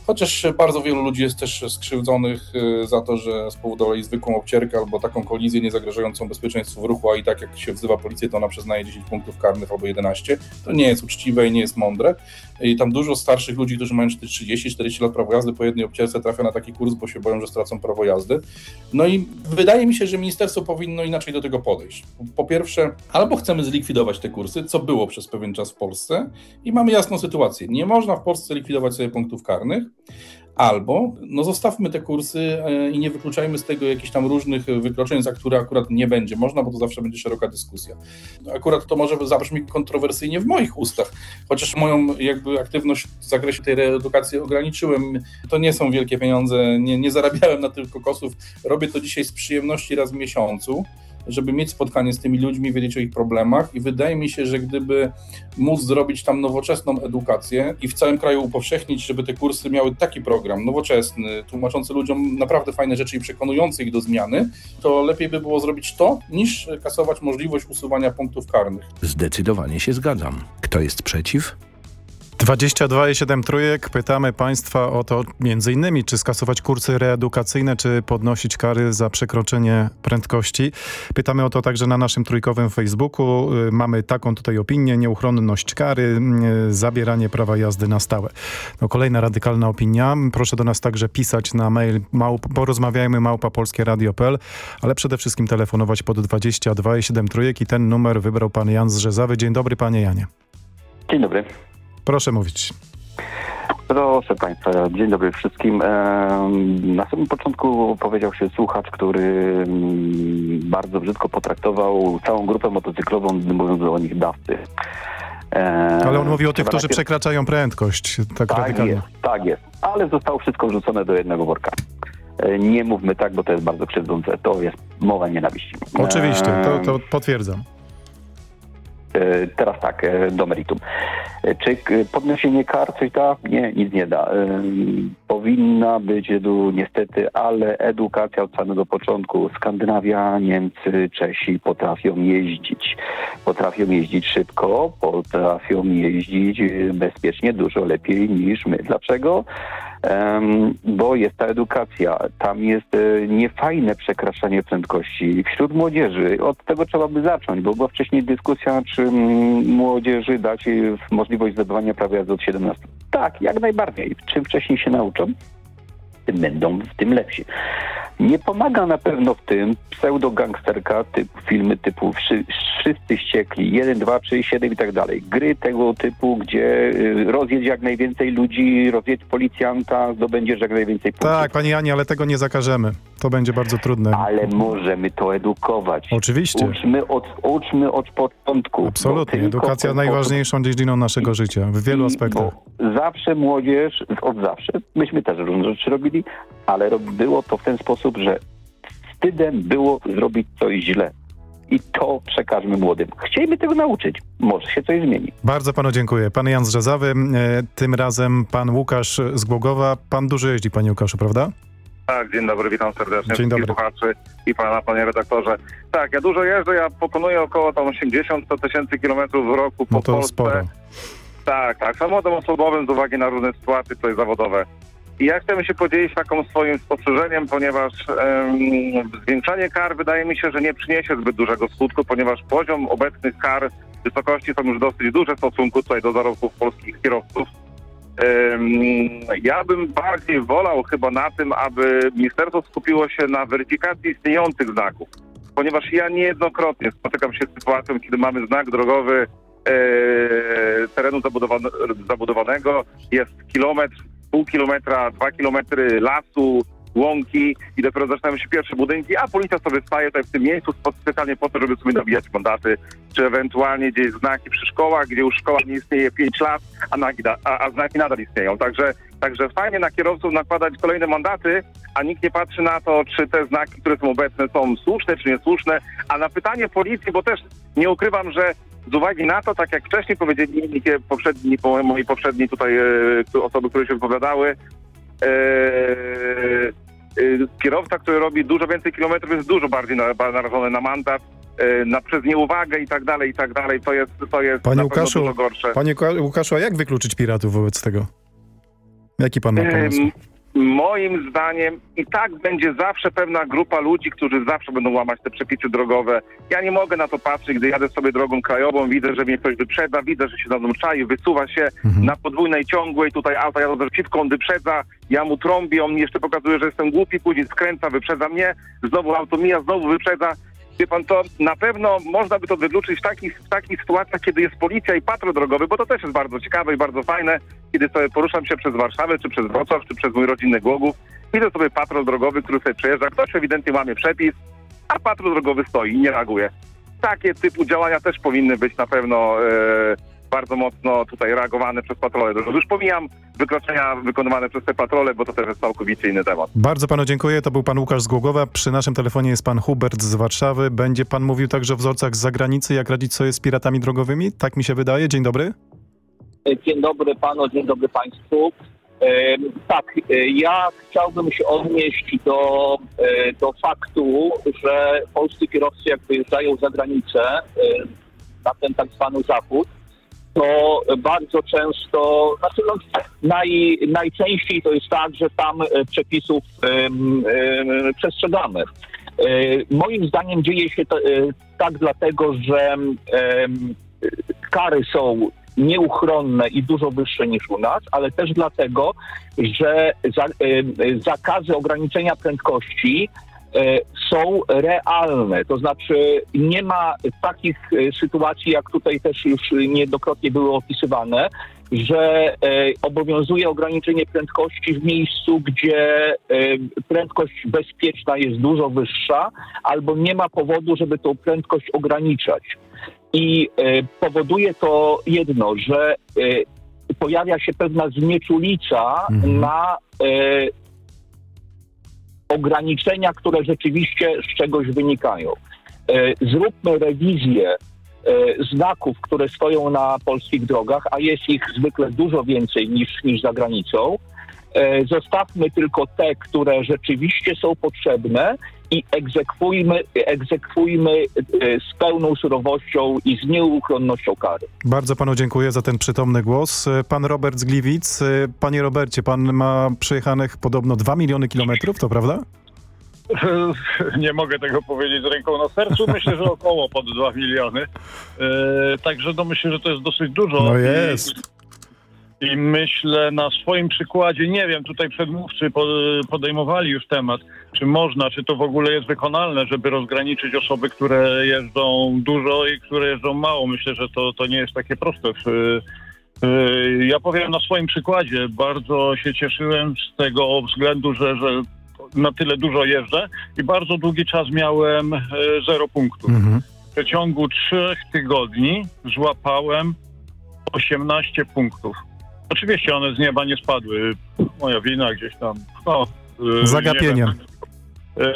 Chociaż bardzo wielu ludzi jest też skrzywdzonych e, za to, że spowodowali zwykłą obcierkę albo taką kolizję niezagrażającą bezpieczeństwu w ruchu, a i tak jak się wzywa policję, to ona przyznaje 10 punktów karnych albo 11. To nie jest uczciwe i nie jest mądre. I tam dużo starszych ludzi, którzy mają 30-40 lat prawa jazdy po jednej obcierce trafia na taki kurs, bo się boją, że stracą prawo jazdy. No i wydaje mi się, że ministerstwo powinno inaczej do tego podejść. Po pierwsze, albo chcemy zlikwidować te kursy, co było przez pewien czas w Polsce i mamy jasną sytuację. Nie można w Polsce likwidować sobie punktów karnych, Albo no zostawmy te kursy e, i nie wykluczajmy z tego jakichś tam różnych wykroczeń, za które akurat nie będzie można, bo to zawsze będzie szeroka dyskusja. Akurat to może zabrzmi kontrowersyjnie w moich ustach, chociaż moją jakby aktywność w zakresie tej reedukacji ograniczyłem. To nie są wielkie pieniądze, nie, nie zarabiałem na tych kokosów. Robię to dzisiaj z przyjemności raz w miesiącu żeby mieć spotkanie z tymi ludźmi, wiedzieć o ich problemach i wydaje mi się, że gdyby móc zrobić tam nowoczesną edukację i w całym kraju upowszechnić, żeby te kursy miały taki program nowoczesny, tłumaczący ludziom naprawdę fajne rzeczy i przekonujący ich do zmiany, to lepiej by było zrobić to, niż kasować możliwość usuwania punktów karnych. Zdecydowanie się zgadzam. Kto jest przeciw? 22,7 trójek. Pytamy Państwa o to innymi, czy skasować kursy reedukacyjne, czy podnosić kary za przekroczenie prędkości. Pytamy o to także na naszym trójkowym Facebooku. Y, Mamy taką tutaj opinię, nieuchronność kary, y, zabieranie prawa jazdy na stałe. No, kolejna radykalna opinia. Proszę do nas także pisać na mail małp, porozmawiajmy małpa polskieradio.pl, ale przede wszystkim telefonować pod 22,7 trójek i ten numer wybrał pan Jan z Rzezawy. Dzień dobry panie Janie. Dzień dobry. Proszę mówić. Proszę Państwa, dzień dobry wszystkim. Na samym początku powiedział się słuchacz, który mm, bardzo brzydko potraktował całą grupę motocyklową, mówiąc o nich dawcy. Ale on mówi o tych, którzy przekraczają prędkość. Tak, Tak radykalnie. jest, tak jest. Ale zostało wszystko wrzucone do jednego worka. E, Nie mówmy tak, bo to jest bardzo krzywdzące. To jest mowa nienawiści. Oczywiście, to, to potwierdzam. E, Teraz tak, e, do meritum. E, Czy podniesienie kar coś da? Nie, nic nie da. Powinna być edu, niestety, ale edukacja od samego początku. Skandynawia, Niemcy, Czesi potrafią jeździć. Potrafią jeździć szybko, potrafią jeździć bezpiecznie, dużo lepiej niż my. Dlaczego? Bo jest ta edukacja. Tam jest e, niefajne przekraczanie prędkości wśród młodzieży. Od tego trzeba by zacząć, bo była wcześniej dyskusja, czy mm, młodzieży dać e, możliwość zdobywania prawa jazdy od 17. Tak, jak najbardziej. Czym wcześniej się nauczą, tym będą w tym lepsi. Nie pomaga na pewno w tym pseudo-gangsterka, typu filmy typu Wszy, Wszyscy ściekli, 1, 2, 3, 7 i tak dalej. Gry tego typu, gdzie y, rozjedź jak najwięcej ludzi, rozjedź policjanta, zdobędziesz jak najwięcej punktów. Tak, pani Jani, ale tego nie zakażemy. To będzie bardzo trudne. Ale możemy to edukować. Oczywiście. Uczmy od, uczmy od początku. Absolutnie. Edukacja najważniejszą dziedziną naszego życia w wielu aspektach. Bo zawsze młodzież, od zawsze, myśmy też różne rzeczy robili, ale rob- było to w ten sposób, że wstydem było zrobić coś źle. I to przekażmy młodym. Chcieliby tego nauczyć. Może się coś zmieni. Bardzo panu dziękuję. Pan Jan z Rzezawy, e, tym razem pan Łukasz z Głogowa. Pan dużo jeździ, panie Łukaszu, prawda? Tak, dzień dobry, witam serdecznie Dzień wszystkich słuchaczy i pana, panie redaktorze. Tak, ja dużo jeżdżę, ja pokonuję około tam 80-100 tysięcy kilometrów w roku po No to Polsce. sporo. Tak, tak, samochodem osobowym z uwagi na różne sytuacje tutaj zawodowe. I ja chciałem się podzielić taką swoim spostrzeżeniem, ponieważ em, zwiększanie kar wydaje mi się, że nie przyniesie zbyt dużego skutku, ponieważ poziom obecnych kar wysokości są już dosyć duże w stosunku tutaj do zarobków polskich kierowców. Em, Ja bym bardziej wolał chyba na tym, aby ministerstwo skupiło się na weryfikacji istniejących znaków, ponieważ ja niejednokrotnie spotykam się z sytuacją, kiedy mamy znak drogowy terenu zabudowane, zabudowanego, jest kilometr, pół kilometra, dwa kilometry lasu, łąki i dopiero zaczynają się pierwsze budynki, a policja sobie staje tutaj w tym miejscu specjalnie po to, żeby sobie nabijać mandaty, czy ewentualnie gdzieś znaki przy szkołach, gdzie już szkoła nie istnieje 5 lat, a, a, a znaki nadal istnieją. Także, także fajnie na kierowców nakładać kolejne mandaty, a nikt nie patrzy na to, czy te znaki, które są obecne są słuszne, czy niesłuszne, a na pytanie policji, bo też nie ukrywam, że z uwagi na to, tak jak wcześniej powiedzieli poprzedni, po- moi poprzedni tutaj e, osoby, które się wypowiadały, kierowca, który robi dużo więcej kilometrów jest dużo bardziej na- narażony na mandat, e, na przez nieuwagę i tak dalej, i tak dalej. To jest, to jest Panie Łukaszu, dużo gorsze. panie Łuka- Łukaszu, a jak wykluczyć piratów wobec tego? Jaki pan ma pomysł? Moim zdaniem i tak będzie zawsze pewna grupa ludzi, którzy zawsze będą łamać te przepisy drogowe. Ja nie mogę na to patrzeć, gdy jadę sobie drogą krajową, widzę, że mnie ktoś wyprzedza, widzę, że się za mną czai, wysuwa się na podwójnej ciągłej, tutaj auto jadą przeciwko, on wyprzedza, ja mu trąbię, on mi jeszcze pokazuje, że jestem głupi, później skręca, wyprzedza mnie, znowu auto mija, znowu wyprzedza. Wie pan, to na pewno można by to wykluczyć w takich, w takich sytuacjach, kiedy jest policja i patrol drogowy, bo to też jest bardzo ciekawe i bardzo fajne, kiedy sobie poruszam się przez Warszawę, czy przez Wrocław, czy przez mój rodzinny Głogów. Widzę sobie patrol drogowy, który sobie przejeżdża, ktoś ewidentnie łamie przepis, a patrol drogowy stoi i nie reaguje. Takie typu działania też powinny być na pewno e, bardzo mocno tutaj reagowane przez patrole drogowe. Już pomijam wykroczenia wykonywane przez te patrole, bo to też jest całkowicie inny temat. Bardzo panu dziękuję. To był pan Łukasz z Głogowa. Przy naszym telefonie jest pan Hubert z Warszawy. Będzie pan mówił także o wzorcach z zagranicy, jak radzić sobie z piratami drogowymi? Tak mi się wydaje. Dzień dobry. Dzień dobry panu, dzień dobry państwu. Tak, e, ja chciałbym się odnieść do, e, do faktu, że polscy kierowcy jak wyjeżdżają za granicę e, na ten tak zwany zachód, to bardzo często, znaczy no, naj, najczęściej to jest tak, że tam e, przepisów em, em, przestrzegamy. E, Moim zdaniem dzieje się to e, tak dlatego, że kary są nieuchronne i dużo wyższe niż u nas, ale też dlatego, że za, zakazy ograniczenia prędkości są realne. To znaczy nie ma takich e, sytuacji, jak tutaj też już niejednokrotnie były opisywane, że e, obowiązuje ograniczenie prędkości w miejscu, gdzie e, prędkość bezpieczna jest dużo wyższa, albo nie ma powodu, żeby tą prędkość ograniczać. I e, powoduje to jedno, że e, pojawia się pewna znieczulica na e, ograniczenia, które rzeczywiście z czegoś wynikają. E, zróbmy rewizję e, znaków, które stoją na polskich drogach, a jest ich zwykle dużo więcej niż, niż za granicą. E, Zostawmy tylko te, które rzeczywiście są potrzebne i egzekwujmy, egzekwujmy e, z pełną surowością i z nieuchronnością kary. Bardzo panu dziękuję za ten przytomny głos. E, Pan Robert z Gliwic. E, Panie Robercie, pan ma przejechanych podobno 2 miliony kilometrów, to prawda? Nie mogę tego powiedzieć z ręką na sercu. Myślę, że około pod 2 miliony. Także no myślę, że to jest dosyć dużo. No I- jest. I myślę na swoim przykładzie, nie wiem, tutaj przedmówcy po- podejmowali już temat, czy można, czy to w ogóle jest wykonalne, żeby rozgraniczyć osoby, które jeżdżą dużo i które jeżdżą mało. Myślę, że to, to nie jest takie proste. Ja powiem na swoim przykładzie, bardzo się cieszyłem z tego względu, że, że na tyle dużo jeżdżę i bardzo długi czas miałem e, zero punktów. W przeciągu trzech tygodni złapałem 18 punktów. Oczywiście one z nieba nie spadły. Moja wina gdzieś tam. No, e, Zagapieniem. E,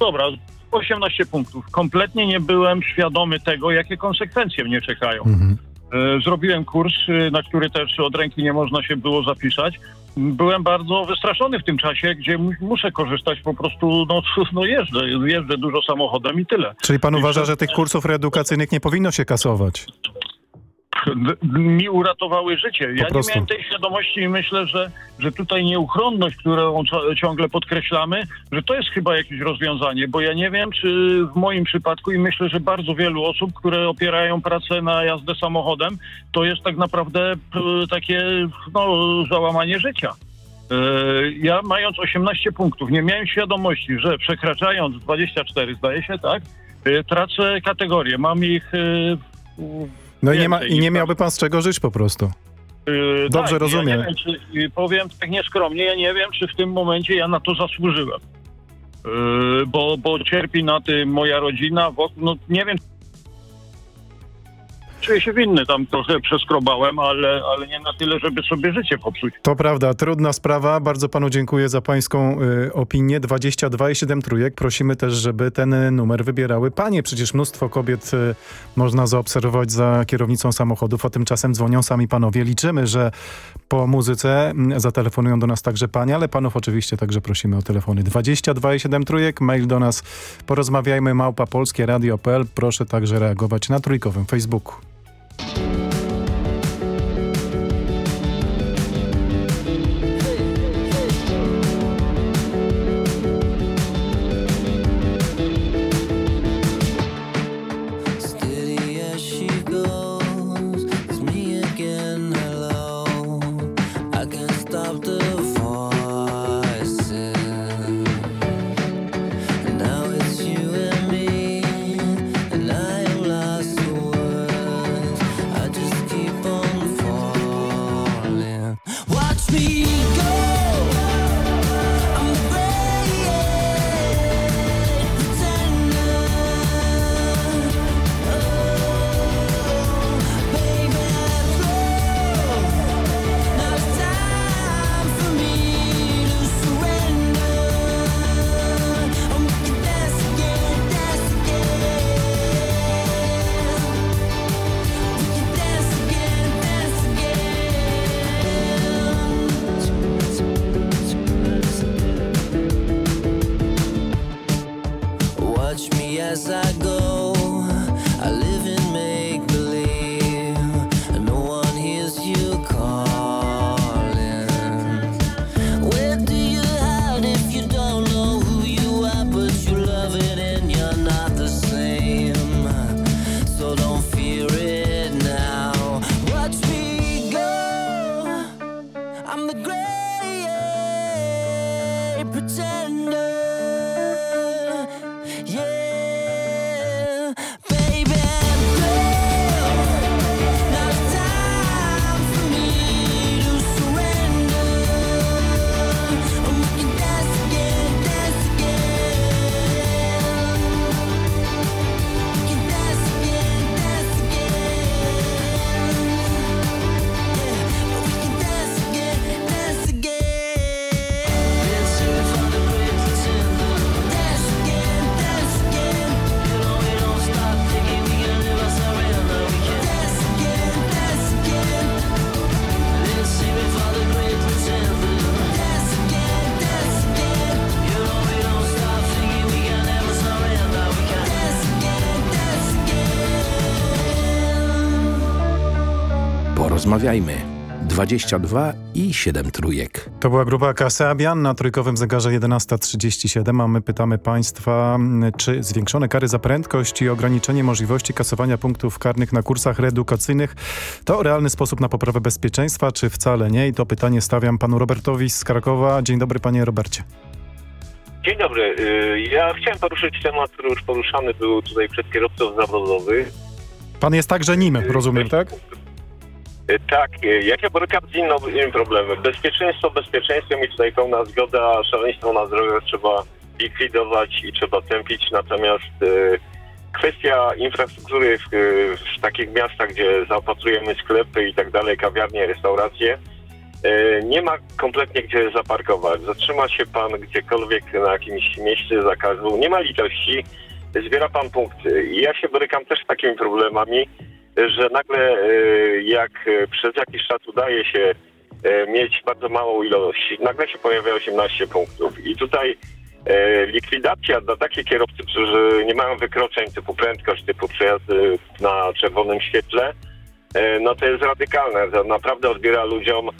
dobra, 18 punktów. Kompletnie nie byłem świadomy tego, jakie konsekwencje mnie czekają. E, Zrobiłem kurs, na który też od ręki nie można się było zapisać. Byłem bardzo wystraszony w tym czasie, gdzie mu- muszę korzystać po prostu, no, no jeżdżę, jeżdżę dużo samochodem i tyle. Czyli pan uważa, że tych kursów reedukacyjnych nie powinno się kasować? Mi uratowały życie. Ja nie prostu. miałem tej świadomości i myślę, że, że tutaj nieuchronność, którą ciągle podkreślamy, że to jest chyba jakieś rozwiązanie, bo ja nie wiem, czy w moim przypadku i myślę, że bardzo wielu osób, które opierają pracę na jazdę samochodem, to jest tak naprawdę takie no, załamanie życia. E, Ja mając 18 punktów, nie miałem świadomości, że przekraczając 24, zdaje się, tak, e, tracę kategorię. Mam ich e, No i nie, ma, i nie miałby pan z czego żyć po prostu. Yy, Dobrze tak, rozumiem. Ja wiem, czy, powiem tak nieskromnie, ja nie wiem, czy w tym momencie ja na to zasłużyłem. Yy, bo, bo cierpi na tym moja rodzina, wokół, no nie wiem. Czuję się winny, tam trochę przeskrobałem, ale, ale nie na tyle, żeby sobie życie popsuć. To prawda, trudna sprawa. Bardzo panu dziękuję za pańską y, opinię. 22 i 7 trójek. Prosimy też, żeby ten y, numer wybierały panie. Przecież mnóstwo kobiet y, można zaobserwować za kierownicą samochodów, a tymczasem dzwonią sami panowie. Liczymy, że po muzyce mm, zatelefonują do nas także panie, ale panów oczywiście także prosimy o telefony. 22 i 7 trójek. Mail do nas porozmawiajmy małpa polskie radio.pl. Proszę także reagować na trójkowym Facebooku. Bye. Again. Porozmawiajmy. 22 i 7 trójek. To była grupa Kasabian na trójkowym zegarze 11.37, a my pytamy Państwa, czy zwiększone kary za prędkość i ograniczenie możliwości kasowania punktów karnych na kursach reedukacyjnych to realny sposób na poprawę bezpieczeństwa, czy wcale nie? I to pytanie stawiam panu Robertowi z Krakowa. Dzień dobry panie Robercie. Dzień dobry. Y, Ja chciałem poruszyć temat, który już poruszany był tutaj przez kierowców zawodowych. Pan jest także nim, rozumiem, tak? Y, Tak, y, ja się borykam z innym problemem. Bezpieczeństwo bezpieczeństwem i tutaj pełna zgoda, szaleństwo na drogach trzeba likwidować i trzeba tępić, natomiast y, kwestia infrastruktury w, w takich miastach, gdzie zaopatrujemy sklepy i tak dalej, kawiarnie, restauracje, nie ma kompletnie gdzie zaparkować. Zatrzyma się pan gdziekolwiek na jakimś mieście zakazu, nie ma litości, zbiera pan punkty. I ja się borykam też z takimi problemami, że nagle e, jak e, przez jakiś czas udaje się e, mieć bardzo małą ilość, nagle się pojawia 18 punktów. I tutaj likwidacja dla takich kierowców, którzy nie mają wykroczeń typu prędkość, typu przejazdy na czerwonym świetle, no to jest radykalne. To naprawdę odbiera ludziom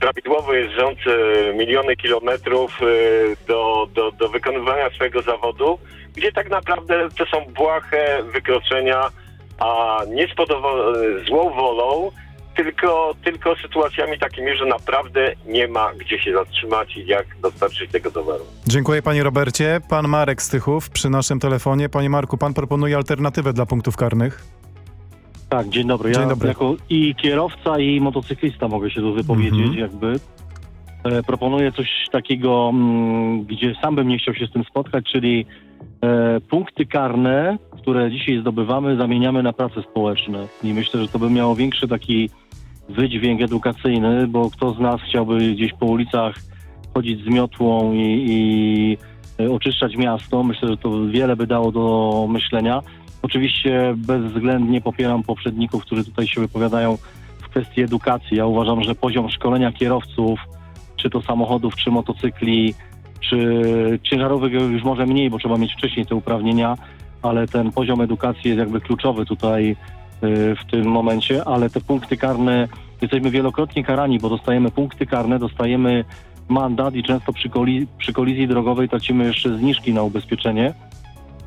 prawidłowo jeżdżące miliony kilometrów do, do, do wykonywania swojego zawodu, gdzie tak naprawdę to są błahe wykroczenia, a nie spowodowane złą wolą, tylko, tylko sytuacjami takimi, że naprawdę nie ma gdzie się zatrzymać i jak dostarczyć tego towaru. Dziękuję panie Robercie. Pan Marek Stychów przy naszym telefonie. Panie Marku, pan proponuje alternatywę dla punktów karnych? Tak, dzień dobry. Ja Dzień dobry. jako i kierowca, i motocyklista mogę się tu wypowiedzieć, Mhm. jakby. E, proponuję coś takiego, mm, gdzie sam bym nie chciał się z tym spotkać, czyli punkty karne, które dzisiaj zdobywamy, zamieniamy na prace społeczne. I myślę, że to by miało większy taki wydźwięk edukacyjny, bo kto z nas chciałby gdzieś po ulicach chodzić z miotłą i, i e, oczyszczać miasto. Myślę, że to wiele by dało do myślenia. Oczywiście bezwzględnie popieram poprzedników, którzy tutaj się wypowiadają w kwestii edukacji. Ja uważam, że poziom szkolenia kierowców, czy to samochodów, czy motocykli, czy ciężarowych już może mniej, bo trzeba mieć wcześniej te uprawnienia, ale ten poziom edukacji jest jakby kluczowy tutaj y, w tym momencie, ale te punkty karne, jesteśmy wielokrotnie karani, bo dostajemy punkty karne, dostajemy mandat i często przy, przy kolizji drogowej tracimy jeszcze zniżki na ubezpieczenie.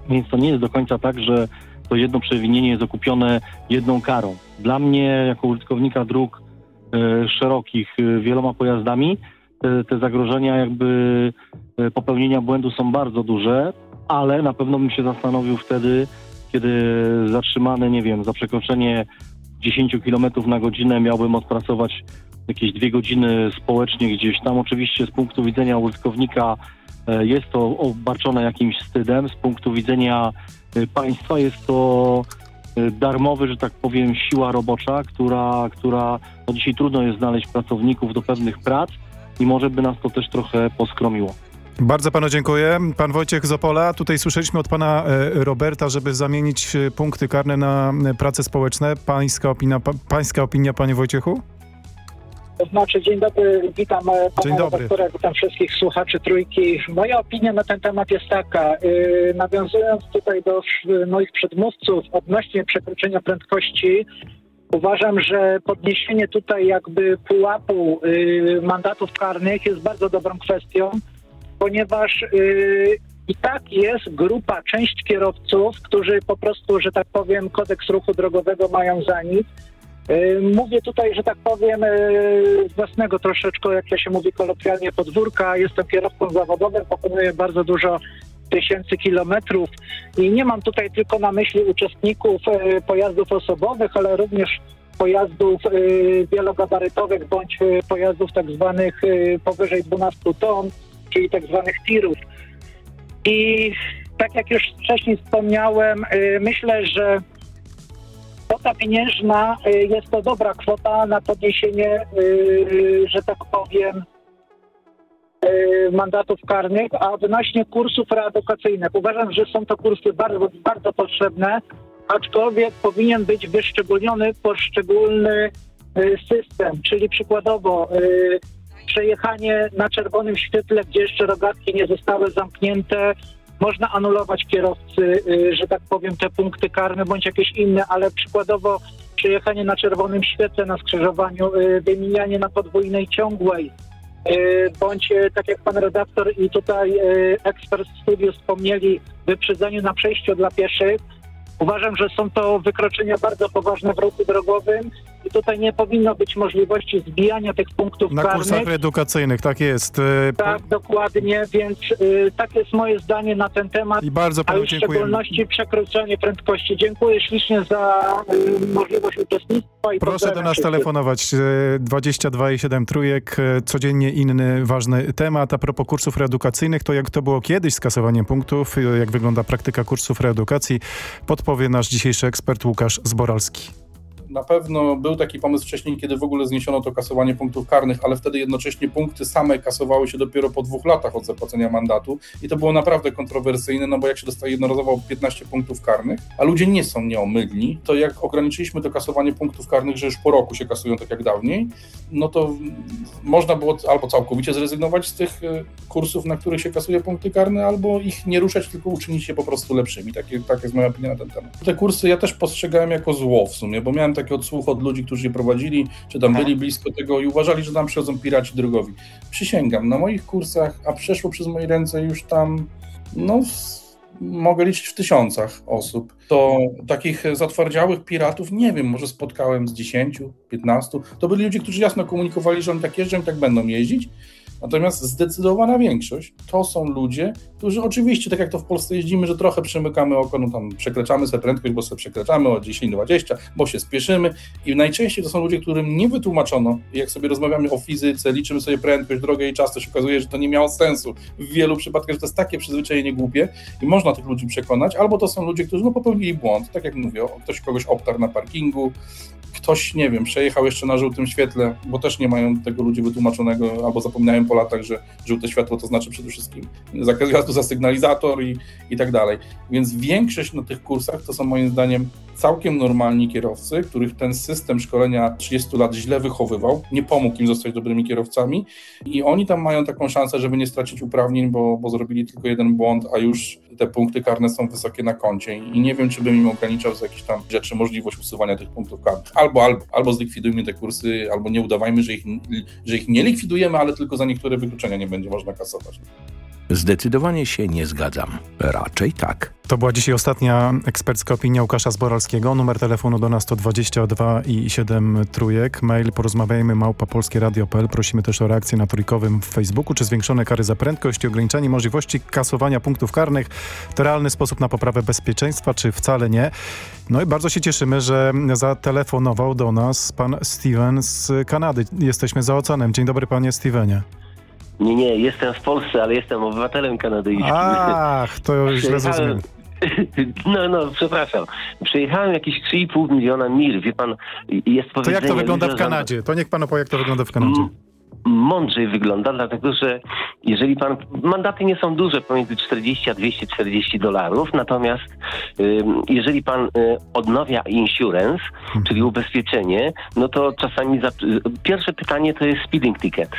Więc to nie jest do końca tak, że to jedno przewinienie jest okupione jedną karą. Dla mnie, jako użytkownika dróg e, szerokich e, wieloma pojazdami, te, te zagrożenia jakby e, popełnienia błędu są bardzo duże, ale na pewno bym się zastanowił wtedy, kiedy zatrzymany, nie wiem, za przekroczenie 10 km na godzinę miałbym odpracować jakieś dwie godziny społecznie gdzieś tam. Oczywiście z punktu widzenia użytkownika e, jest to obarczone jakimś wstydem, z punktu widzenia e, państwa jest to darmowy, że tak powiem, siła robocza, która, która no dzisiaj trudno jest znaleźć pracowników do pewnych prac i może by nas to też trochę poskromiło. Bardzo panu dziękuję. Pan Wojciech z Opola. Tutaj słyszeliśmy od pana e, Roberta, żeby zamienić e, punkty karne na e, prace społeczne. Pańska opinia, pa, pańska opinia panie Wojciechu? To znaczy, dzień dobry, witam pana Dzień dobry. redaktora, witam wszystkich słuchaczy Trójki. Moja opinia na ten temat jest taka, yy, nawiązując tutaj do moich przedmówców odnośnie przekroczenia prędkości, uważam, że podniesienie tutaj jakby pułapu yy, mandatów karnych jest bardzo dobrą kwestią, ponieważ yy, i tak jest grupa, część kierowców, którzy po prostu, że tak powiem, kodeks ruchu drogowego mają za nic. Yy, Mówię tutaj, że tak powiem, yy, z własnego troszeczkę, jak to się mówi kolokwialnie, podwórka. Jestem kierowcą zawodowym, pokonuję bardzo dużo tysięcy kilometrów i nie mam tutaj tylko na myśli uczestników yy, pojazdów osobowych, ale również pojazdów yy, wielogabarytowych bądź yy, pojazdów tak zwanych powyżej 12 ton, czyli tak zwanych tirów. I tak jak już wcześniej wspomniałem, myślę, że kwota pieniężna jest to dobra kwota na podniesienie, że tak powiem, mandatów karnych, a odnośnie kursów reedukacyjnych. Uważam, że są to kursy bardzo, bardzo potrzebne, aczkolwiek powinien być wyszczególniony poszczególny y, system, czyli przykładowo y, przejechanie na czerwonym świetle, gdzie jeszcze rogatki nie zostały zamknięte, można anulować kierowcy, y, że tak powiem, te punkty karne bądź jakieś inne, ale przykładowo przejechanie na czerwonym świetle na skrzyżowaniu, y, wymienianie na podwójnej ciągłej, y, bądź y, tak jak pan redaktor i tutaj y, ekspert w studiu wspomnieli, wyprzedzaniu na przejściu dla pieszych. Uważam, że są to wykroczenia bardzo poważne w ruchu drogowym i tutaj nie powinno być możliwości zbijania tych punktów Na karnych. kursach edukacyjnych, tak jest. Po- Tak, dokładnie, więc y, tak jest moje zdanie na ten temat. I bardzo a panu już w dziękujemy. szczególności przekroczenie prędkości. Dziękuję ślicznie za y, możliwość uczestnictwa i Proszę do pozdrawiam nas wszystkich. telefonować. e, 22 i 7 trójek. Codziennie inny ważny temat. A propos kursów reedukacyjnych, to jak to było kiedyś z kasowaniem punktów, e, jak wygląda praktyka kursów reedukacji, podpowie nasz dzisiejszy ekspert Łukasz Zboralski. Na pewno był taki pomysł wcześniej, kiedy w ogóle zniesiono to kasowanie punktów karnych, ale wtedy jednocześnie punkty same kasowały się dopiero po dwóch latach od zapłacenia mandatu i to było naprawdę kontrowersyjne, no bo jak się dostaje jednorazowo 15 punktów karnych, a ludzie nie są nieomylni, to jak ograniczyliśmy to kasowanie punktów karnych, że już po roku się kasują tak jak dawniej, no to można było albo całkowicie zrezygnować z tych e, kursów, na których się kasuje punkty karne, albo ich nie ruszać, tylko uczynić się po prostu lepszymi. Takie, tak jest moja opinia na ten temat. Te kursy ja też postrzegałem jako zło w sumie, bo miałem taki odsłuch od ludzi, którzy je prowadzili, czy tam byli blisko tego i uważali, że tam przychodzą piraci drogowi. Przysięgam, na moich kursach, a przeszło przez moje ręce już tam, no mogę liczyć w tysiącach osób, to takich zatwardziałych piratów, nie wiem, może spotkałem z 10, 15. To byli ludzie, którzy jasno komunikowali, że oni tak jeżdżą i tak będą jeździć. Natomiast zdecydowana większość to są ludzie, którzy oczywiście, tak jak to w Polsce jeździmy, że trochę przymykamy oko, no tam przekraczamy sobie prędkość, bo sobie przekraczamy o 10-20, bo się spieszymy. I najczęściej to są ludzie, którym nie wytłumaczono, jak sobie rozmawiamy o fizyce, liczymy sobie prędkość, drogę i czas, to się okazuje, że to nie miało sensu w wielu przypadkach, że to jest takie przyzwyczajenie głupie i można tych ludzi przekonać, albo to są ludzie, którzy no, popełnili błąd, tak jak mówię, ktoś kogoś obtarł na parkingu, ktoś, nie wiem, przejechał jeszcze na żółtym świetle, bo też nie mają tego ludzi wytłumaczonego, albo zapominają po że żółte światło to znaczy przede wszystkim zakaz jazdu za sygnalizator i, i tak dalej. Więc większość na tych kursach to są moim zdaniem całkiem normalni kierowcy, których ten system szkolenia 30 lat źle wychowywał, nie pomógł im zostać dobrymi kierowcami i oni tam mają taką szansę, żeby nie stracić uprawnień, bo, bo zrobili tylko jeden błąd, a już te punkty karne są wysokie na koncie i nie wiem, czy bym im ograniczał za jakieś tam rzeczy możliwość usuwania tych punktów karnych. Albo, albo, albo zlikwidujmy te kursy, albo nie udawajmy, że ich, że ich nie likwidujemy, ale tylko za niektóre wykluczenia nie będzie można kasować. Zdecydowanie się nie zgadzam. Raczej tak. To była dzisiaj ostatnia ekspercka opinia Łukasza Zboralskiego. Numer telefonu do nas to 22 i 7 trójek. Mail porozmawiajmy małpapolskieradio.pl. Prosimy też o reakcję na trójkowym w Facebooku. Czy zwiększone kary za prędkość i ograniczenie możliwości kasowania punktów karnych to realny sposób na poprawę bezpieczeństwa, czy wcale nie? No i bardzo się cieszymy, że zatelefonował do nas pan Steven z Kanady. Jesteśmy za oceanem. Dzień dobry panie Stevenie. Nie, nie, jestem w Polsce, ale jestem obywatelem kanadyjskim. Ach, to źle Przyjechałem- zrozumiałem. No, no, przepraszam. Przejechałem jakieś 3,5 miliona mil. Wie pan, jest To powiedzenie... jak to wygląda w Kanadzie? To niech pan opowie, jak to wygląda w Kanadzie. mądrzej wygląda, dlatego że jeżeli pan, mandaty nie są duże, pomiędzy 40 a 240 dolarów, natomiast jeżeli pan y, odnawia insurance, czyli ubezpieczenie, no to czasami za, y, pierwsze pytanie to jest speeding ticket,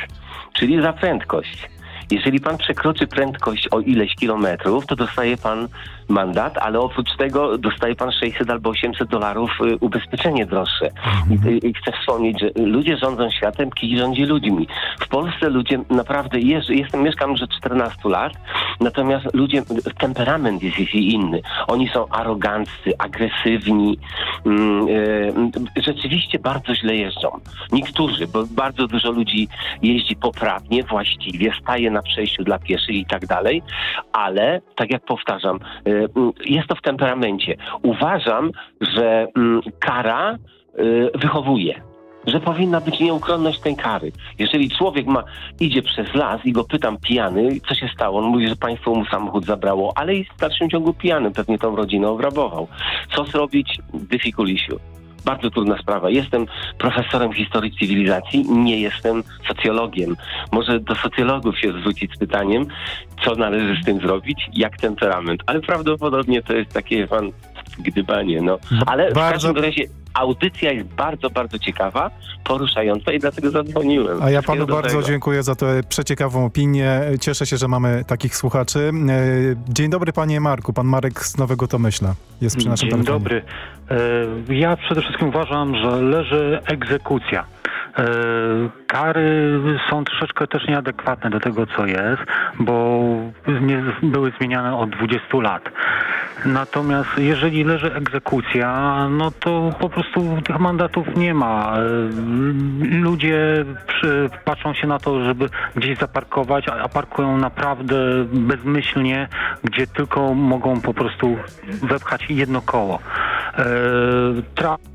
czyli za prędkość. Jeżeli pan przekroczy prędkość o ileś kilometrów, to dostaje pan mandat, ale oprócz tego dostaje pan 600 albo 800 dolarów y, ubezpieczenie droższe. I, I chcę wspomnieć, że ludzie rządzą światem, kij rządzi ludźmi. W Polsce ludzie naprawdę, jeżdżą, jestem, mieszkam już od 14 lat, natomiast ludzie, temperament jest, jest inny. Oni są aroganccy, agresywni, mm, e, rzeczywiście bardzo źle jeżdżą. Niektórzy, bo bardzo dużo ludzi jeździ poprawnie, właściwie, staje na przejściu dla pieszych i tak dalej, ale tak jak powtarzam, jest to w temperamencie. Uważam, że mm, kara e, wychowuje. Że powinna być nieuchronność tej kary. Jeżeli człowiek ma, idzie przez las i go pytam pijany, co się stało, on mówi, że państwo mu samochód zabrało, ale jest w dalszym ciągu pijany, pewnie tą rodzinę obrabował. Co zrobić? Difficult issue. Bardzo trudna sprawa. Jestem profesorem historii cywilizacji, nie jestem socjologiem. Może do socjologów się zwrócić z pytaniem, co należy z tym zrobić, jak temperament. Ale prawdopodobnie to jest takie pan gdybanie. No. Ale w Bardzo- każdym razie audycja jest bardzo, bardzo ciekawa, poruszająca i dlatego zadzwoniłem. A ja panu bardzo dobrego. dziękuję za tę przeciekawą opinię. Cieszę się, że mamy takich słuchaczy. E, Dzień dobry panie Marku. Pan Marek z Nowego Tomyśla jest przy naszym Dzień telefonie. dobry. E, Ja przede wszystkim uważam, że leży egzekucja. E, Kary są troszeczkę też nieadekwatne do tego, co jest, bo były zmieniane od 20 lat. Natomiast jeżeli leży egzekucja, no to po prostu tych mandatów nie ma. E, Ludzie przy, patrzą się na to, żeby gdzieś zaparkować, a a parkują naprawdę bezmyślnie, gdzie tylko mogą po prostu wepchać jedno koło. E, Tra-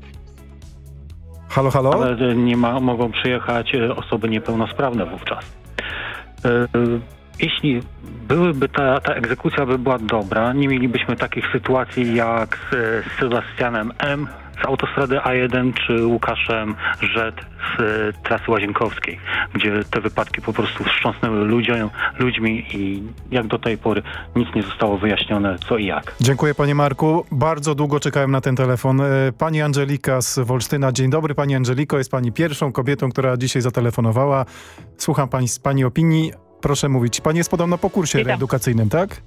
Halo, halo? ale nie ma, mogą przyjechać e, osoby niepełnosprawne wówczas. E, Jeśli byłyby ta, ta egzekucja by była dobra, nie mielibyśmy takich sytuacji jak z Sebastianem M. z autostrady A1 czy Łukaszem Rzet z e, trasy Łazienkowskiej, gdzie te wypadki po prostu wstrząsnęły ludziom, ludźmi i jak do tej pory nic nie zostało wyjaśnione co i jak. Dziękuję panie Marku. Bardzo długo czekałem na ten telefon. E, Pani Angelika z Wolsztyna. Dzień dobry pani Angeliko. Jest pani pierwszą kobietą, która dzisiaj zatelefonowała. Słucham pani pani opinii. Proszę mówić. Pani jest podobno po kursie Witam. edukacyjnym, tak?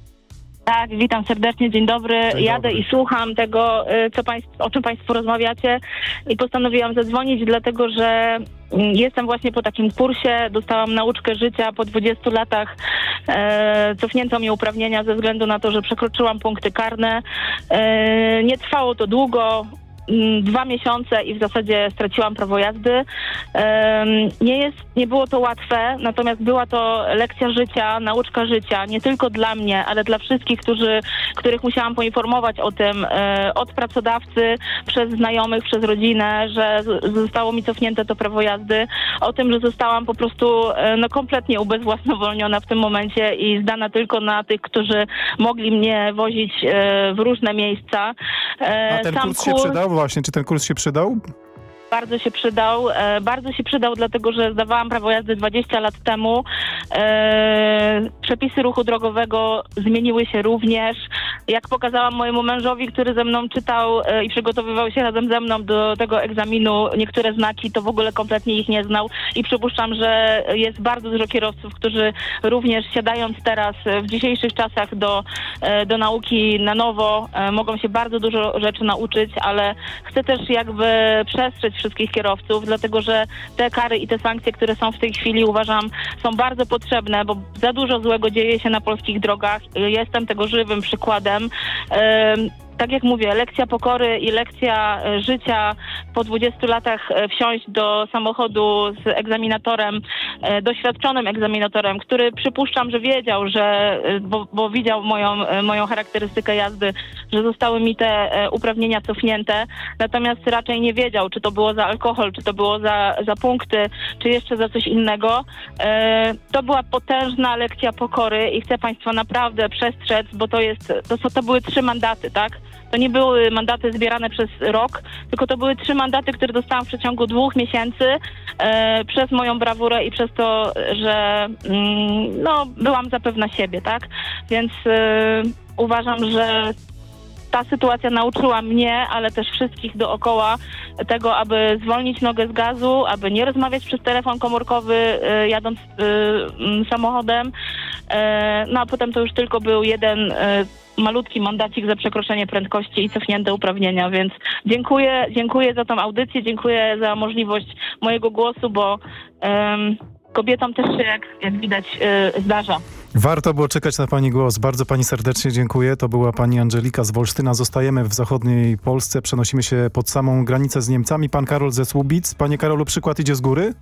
Tak, witam serdecznie, dzień dobry. Dzień Jadę dobry. i słucham tego, y, co państw, o czym Państwo rozmawiacie i postanowiłam zadzwonić, dlatego że mm, jestem właśnie po takim kursie, dostałam nauczkę życia po 20 latach. E, cofnięto mi uprawnienia ze względu na to, że przekroczyłam punkty karne. E, nie trwało to długo. Mm, dwa miesiące i w zasadzie straciłam prawo jazdy. Nie jest, nie było to łatwe, natomiast była to lekcja życia, nauczka życia, nie tylko dla mnie, ale dla wszystkich, którzy, których musiałam poinformować o tym e, od pracodawcy, przez znajomych, przez rodzinę, że zostało mi cofnięte to prawo jazdy, o tym, że zostałam po prostu e, no, kompletnie ubezwłasnowolniona w tym momencie i zdana tylko na tych, którzy mogli mnie wozić e, w różne miejsca. A ten sam kurs się przydał właśnie? Czy ten kurs się przydał? Bardzo się przydał. E, bardzo się przydał, dlatego że zdawałam prawo jazdy 20 lat temu. E, przepisy ruchu drogowego zmieniły się również. Jak pokazałam mojemu mężowi, który ze mną czytał e, i przygotowywał się razem ze mną do tego egzaminu, niektóre znaki, to w ogóle kompletnie ich nie znał. I przypuszczam, że jest bardzo dużo kierowców, którzy również siadając teraz w dzisiejszych czasach do, do nauki na nowo, mogą się bardzo dużo rzeczy nauczyć, ale chcę też jakby przestrzec wszystkich kierowców, dlatego że te kary i te sankcje, które są w tej chwili uważam są bardzo potrzebne, bo za dużo złego dzieje się na polskich drogach. Jestem tego żywym przykładem. Tak jak mówię, lekcja pokory i lekcja e, życia po 20 latach e, wsiąść do samochodu z egzaminatorem, e, doświadczonym egzaminatorem, który przypuszczam, że wiedział, że, bo, bo widział moją, moją charakterystykę jazdy, że zostały mi te uprawnienia cofnięte, natomiast raczej nie wiedział, czy to było za alkohol, czy to było za, za punkty, czy jeszcze za coś innego. To była potężna lekcja pokory i chcę Państwa naprawdę przestrzec, bo to jest, to, to były trzy mandaty, tak? To nie były mandaty zbierane przez rok, tylko to były trzy mandaty, które dostałam w przeciągu dwóch miesięcy e, przez moją brawurę i przez to, że mm, no, byłam zapewna siebie, tak? Więc e, uważam, że ta sytuacja nauczyła mnie, ale też wszystkich dookoła tego, aby zwolnić nogę z gazu, aby nie rozmawiać przez telefon komórkowy e, jadąc mm, samochodem. E, No a potem to już tylko był jeden malutki mandacik za przekroczenie prędkości i cofnięte uprawnienia, więc dziękuję, dziękuję za tą audycję, dziękuję za możliwość mojego głosu, bo kobietom też się, jak, jak widać, e, zdarza. Warto było czekać na Pani głos. Bardzo Pani serdecznie dziękuję. To była Pani Angelika z Wolsztyna. Zostajemy w zachodniej Polsce. Przenosimy się pod samą granicę z Niemcami. Pan Karol ze Słubic. Panie Karolu, przykład idzie z góry?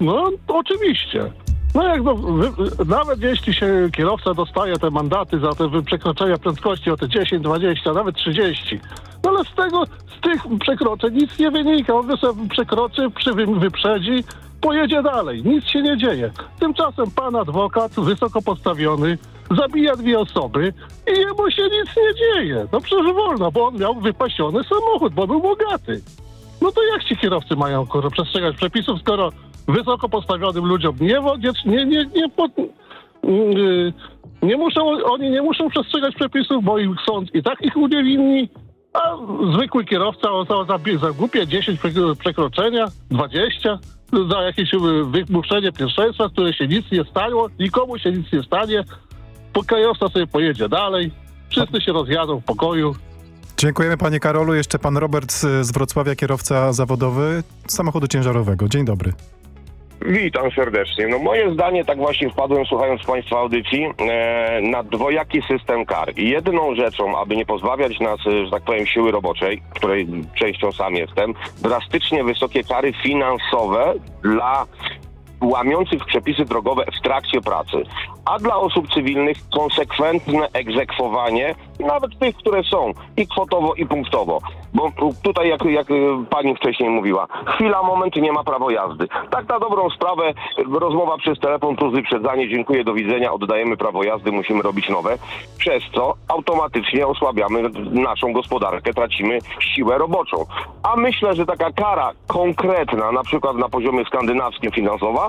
No, oczywiście. No jak no, wy, nawet jeśli się kierowca dostaje te mandaty za te przekroczenia prędkości o te 10, 20, nawet 30, no ale z tego, z tych przekroczeń nic nie wynika. On sobie przekroczy, przy, wy- wyprzedzi, pojedzie dalej. Nic się nie dzieje. Tymczasem pan adwokat, wysoko postawiony, zabija dwie osoby i jemu się nic nie dzieje. No przecież wolno, bo on miał wypasiony samochód, bo był bogaty. No to jak ci kierowcy mają przestrzegać przepisów, skoro wysoko postawionym ludziom nie, nie, nie, nie, pod, yy, nie muszą, oni nie muszą przestrzegać przepisów, bo ich sąd i tak ich uniewinni, a zwykły kierowca za, za, za głupie 10 przek- przekroczenia, 20, za jakieś yy, wymuszenie pierwszeństwa, które się nic nie stało, nikomu się nic nie stanie, bo kierowca sobie pojedzie dalej, wszyscy się rozjadą w pokoju, Dziękujemy Panie Karolu. Jeszcze Pan Robert z Wrocławia, kierowca zawodowy samochodu ciężarowego. Dzień dobry. Witam serdecznie. No moje zdanie, tak właśnie wpadłem słuchając Państwa audycji, e, na dwojaki system kar. I Jedyną rzeczą, aby nie pozbawiać nas, e, że tak powiem, siły roboczej, której częścią sam jestem, drastycznie wysokie kary finansowe dla łamiących przepisy drogowe w trakcie pracy. A dla osób cywilnych konsekwentne egzekwowanie, nawet tych, które są i kwotowo, i punktowo. Bo tutaj, jak, jak y, pani wcześniej mówiła, chwila, moment, nie ma prawo jazdy. Tak na dobrą sprawę, rozmowa przez telefon plus wyprzedzanie, dziękuję, do widzenia, oddajemy prawo jazdy, musimy robić nowe, przez co automatycznie osłabiamy naszą gospodarkę, tracimy siłę roboczą. A myślę, że taka kara konkretna, na przykład na poziomie skandynawskim finansowa,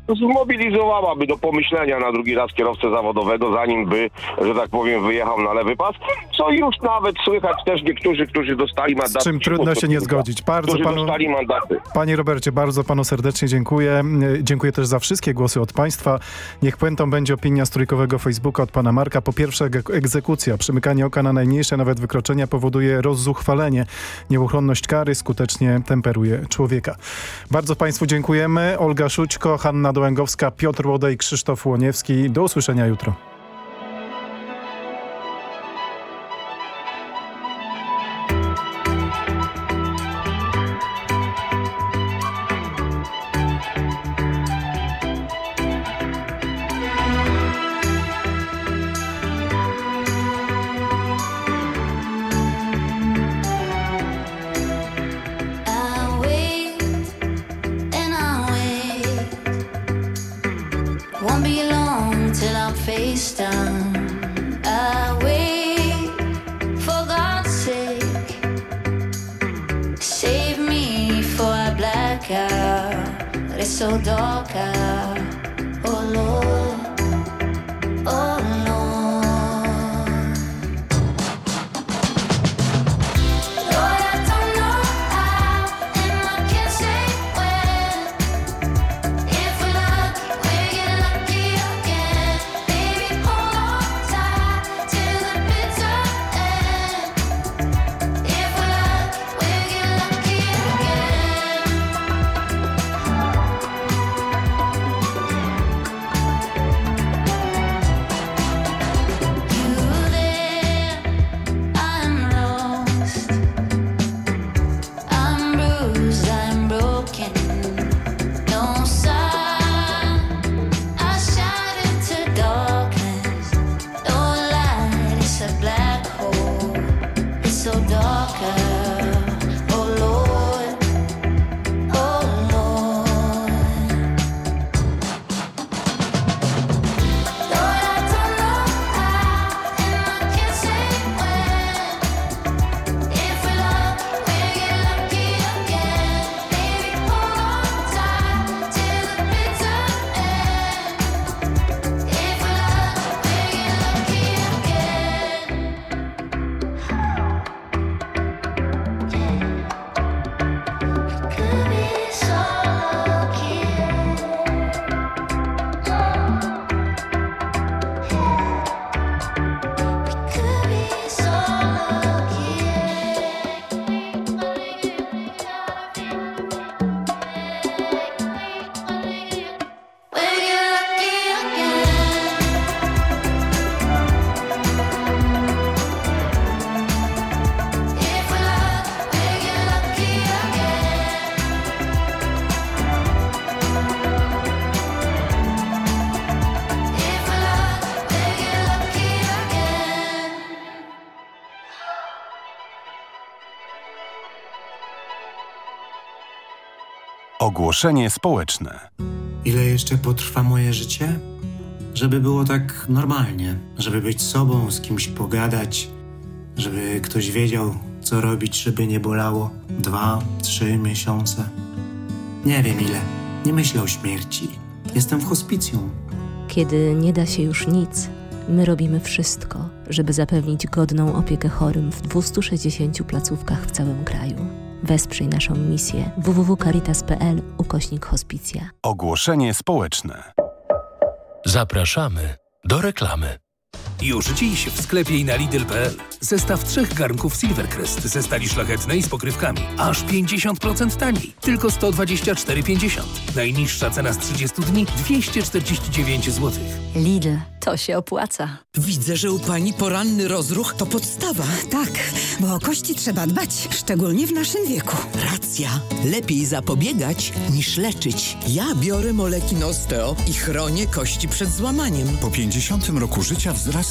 zmobilizowałaby do pomyślenia na drugi raz kierowcę zawodowego, zanim by, że tak powiem, wyjechał na lewy pas, co już nawet słychać też niektórzy, którzy dostali mandaty. Z czym trudno się nie zgodzić. Bardzo panu, dostali mandaty. Panie Robercie, bardzo panu serdecznie dziękuję. Dziękuję też za wszystkie głosy od państwa. Niech puentą będzie opinia z trójkowego Facebooka od pana Marka. Po pierwsze eg- egzekucja. Przymykanie oka na najmniejsze nawet wykroczenia powoduje rozzuchwalenie. Nieuchronność kary skutecznie temperuje człowieka. Bardzo państwu dziękujemy. Olga Szućko, Hanna Dołęgowska, Piotr Łodej, Krzysztof Łoniewski. Do usłyszenia jutro. It's so dark out. Oh Lord, oh Ogłoszenie społeczne. Ile jeszcze potrwa moje życie? Żeby było tak normalnie, żeby być sobą, z kimś pogadać, żeby ktoś wiedział, co robić, żeby nie bolało dwa, trzy miesiące. Nie wiem ile. Nie myślę o śmierci. Jestem w hospicjum. Kiedy nie da się już nic, my robimy wszystko, żeby zapewnić godną opiekę chorym w 260 placówkach w całym kraju. Wesprzyj naszą misję www.caritas.pl ukośnik hospicja. Ogłoszenie społeczne. Zapraszamy do reklamy. Już dziś w sklepie i na Lidl.pl. Zestaw trzech garnków Silvercrest ze stali szlachetnej z pokrywkami. Aż 50% taniej. Tylko 124,50. Najniższa cena z 30 dni 249 zł. Lidl, to się opłaca. Widzę, że u pani poranny rozruch to podstawa. Tak, bo o kości trzeba dbać, szczególnie w naszym wieku. Racja. Lepiej zapobiegać niż leczyć. Ja biorę moleki Osteo i chronię kości przed złamaniem. Po 50 roku życia wzrasta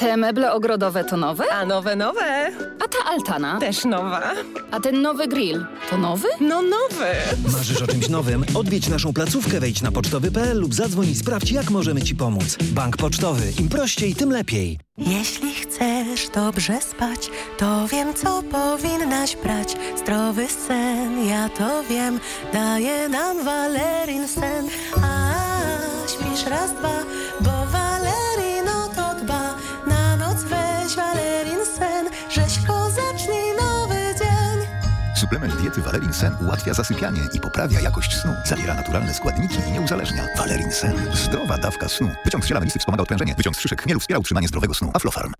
Te meble ogrodowe to nowe? A nowe, nowe. A ta altana? Też nowa. A ten nowy grill to nowy? No nowy. Marzysz o czymś nowym? Odwiedź naszą placówkę, wejdź na pocztowy.pl lub zadzwoń i sprawdź, jak możemy Ci pomóc. Bank Pocztowy. Im prościej, tym lepiej. Jeśli chcesz dobrze spać, to wiem, co powinnaś brać. Zdrowy sen, ja to wiem, daje nam Valerin sen. A śpisz raz, dwa, Suplement diety Valerin Sen ułatwia zasypianie i poprawia jakość snu. Zawiera naturalne składniki i nie uzależnia. Valerin Sen. Zdrowa dawka snu. Wyciąg z ziela melisy wspomaga odprężenie. Wyciąg z szyszek chmielu wspiera utrzymanie zdrowego snu. Aflofarm.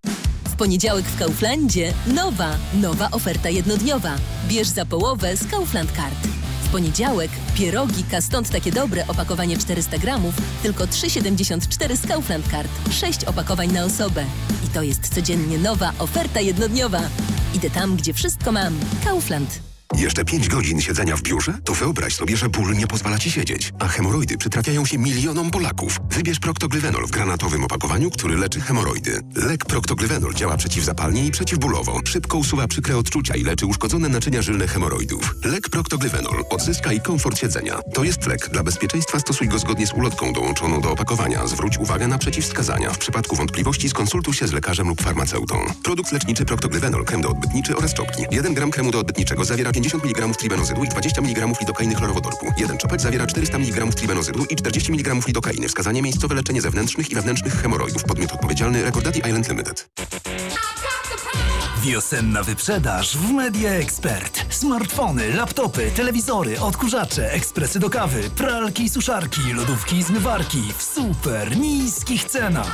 W poniedziałek w Kauflandzie nowa, nowa oferta jednodniowa. Bierz za połowę z Kaufland Card. W poniedziałek pierogi Stąd takie dobre, opakowanie 400 gramów, tylko 3,74 z Kaufland Card. 6 opakowań na osobę. I to jest codziennie nowa oferta jednodniowa. Idę tam, gdzie wszystko mam. Kaufland. Jeszcze 5 godzin siedzenia w biurze? To wyobraź sobie, że ból nie pozwala ci siedzieć. A hemoroidy przytrafiają się milionom Polaków. Wybierz Proctoglyvenol w granatowym opakowaniu, który leczy hemoroidy. Lek Proctoglyvenol działa przeciwzapalnie i przeciwbólowo. Szybko usuwa przykre odczucia i leczy uszkodzone naczynia żylne hemoroidów. Lek Proctoglyvenol. Odzyskaj komfort siedzenia. To jest lek. Dla bezpieczeństwa stosuj go zgodnie z ulotką dołączoną do opakowania. Zwróć uwagę na przeciwwskazania. W przypadku wątpliwości skonsultuj się z lekarzem lub farmaceutą. Produkt leczniczy Proctoglyvenol, krem doodbytniczy oraz czopki. 1 gram kremu doodbytniczego zawiera 50 mg tribenozydu i 20 mg lidokainy chlorowodorku. Jeden czopek zawiera 400 mg tribenozydu i 40 mg lidokainy. Wskazanie miejscowe leczenie zewnętrznych i wewnętrznych hemoroidów. Podmiot odpowiedzialny Recordati Island Limited. Wiosenna wyprzedaż w Media Expert. Smartfony, laptopy, telewizory, odkurzacze, ekspresy do kawy, pralki suszarki, lodówki i zmywarki w super niskich cenach.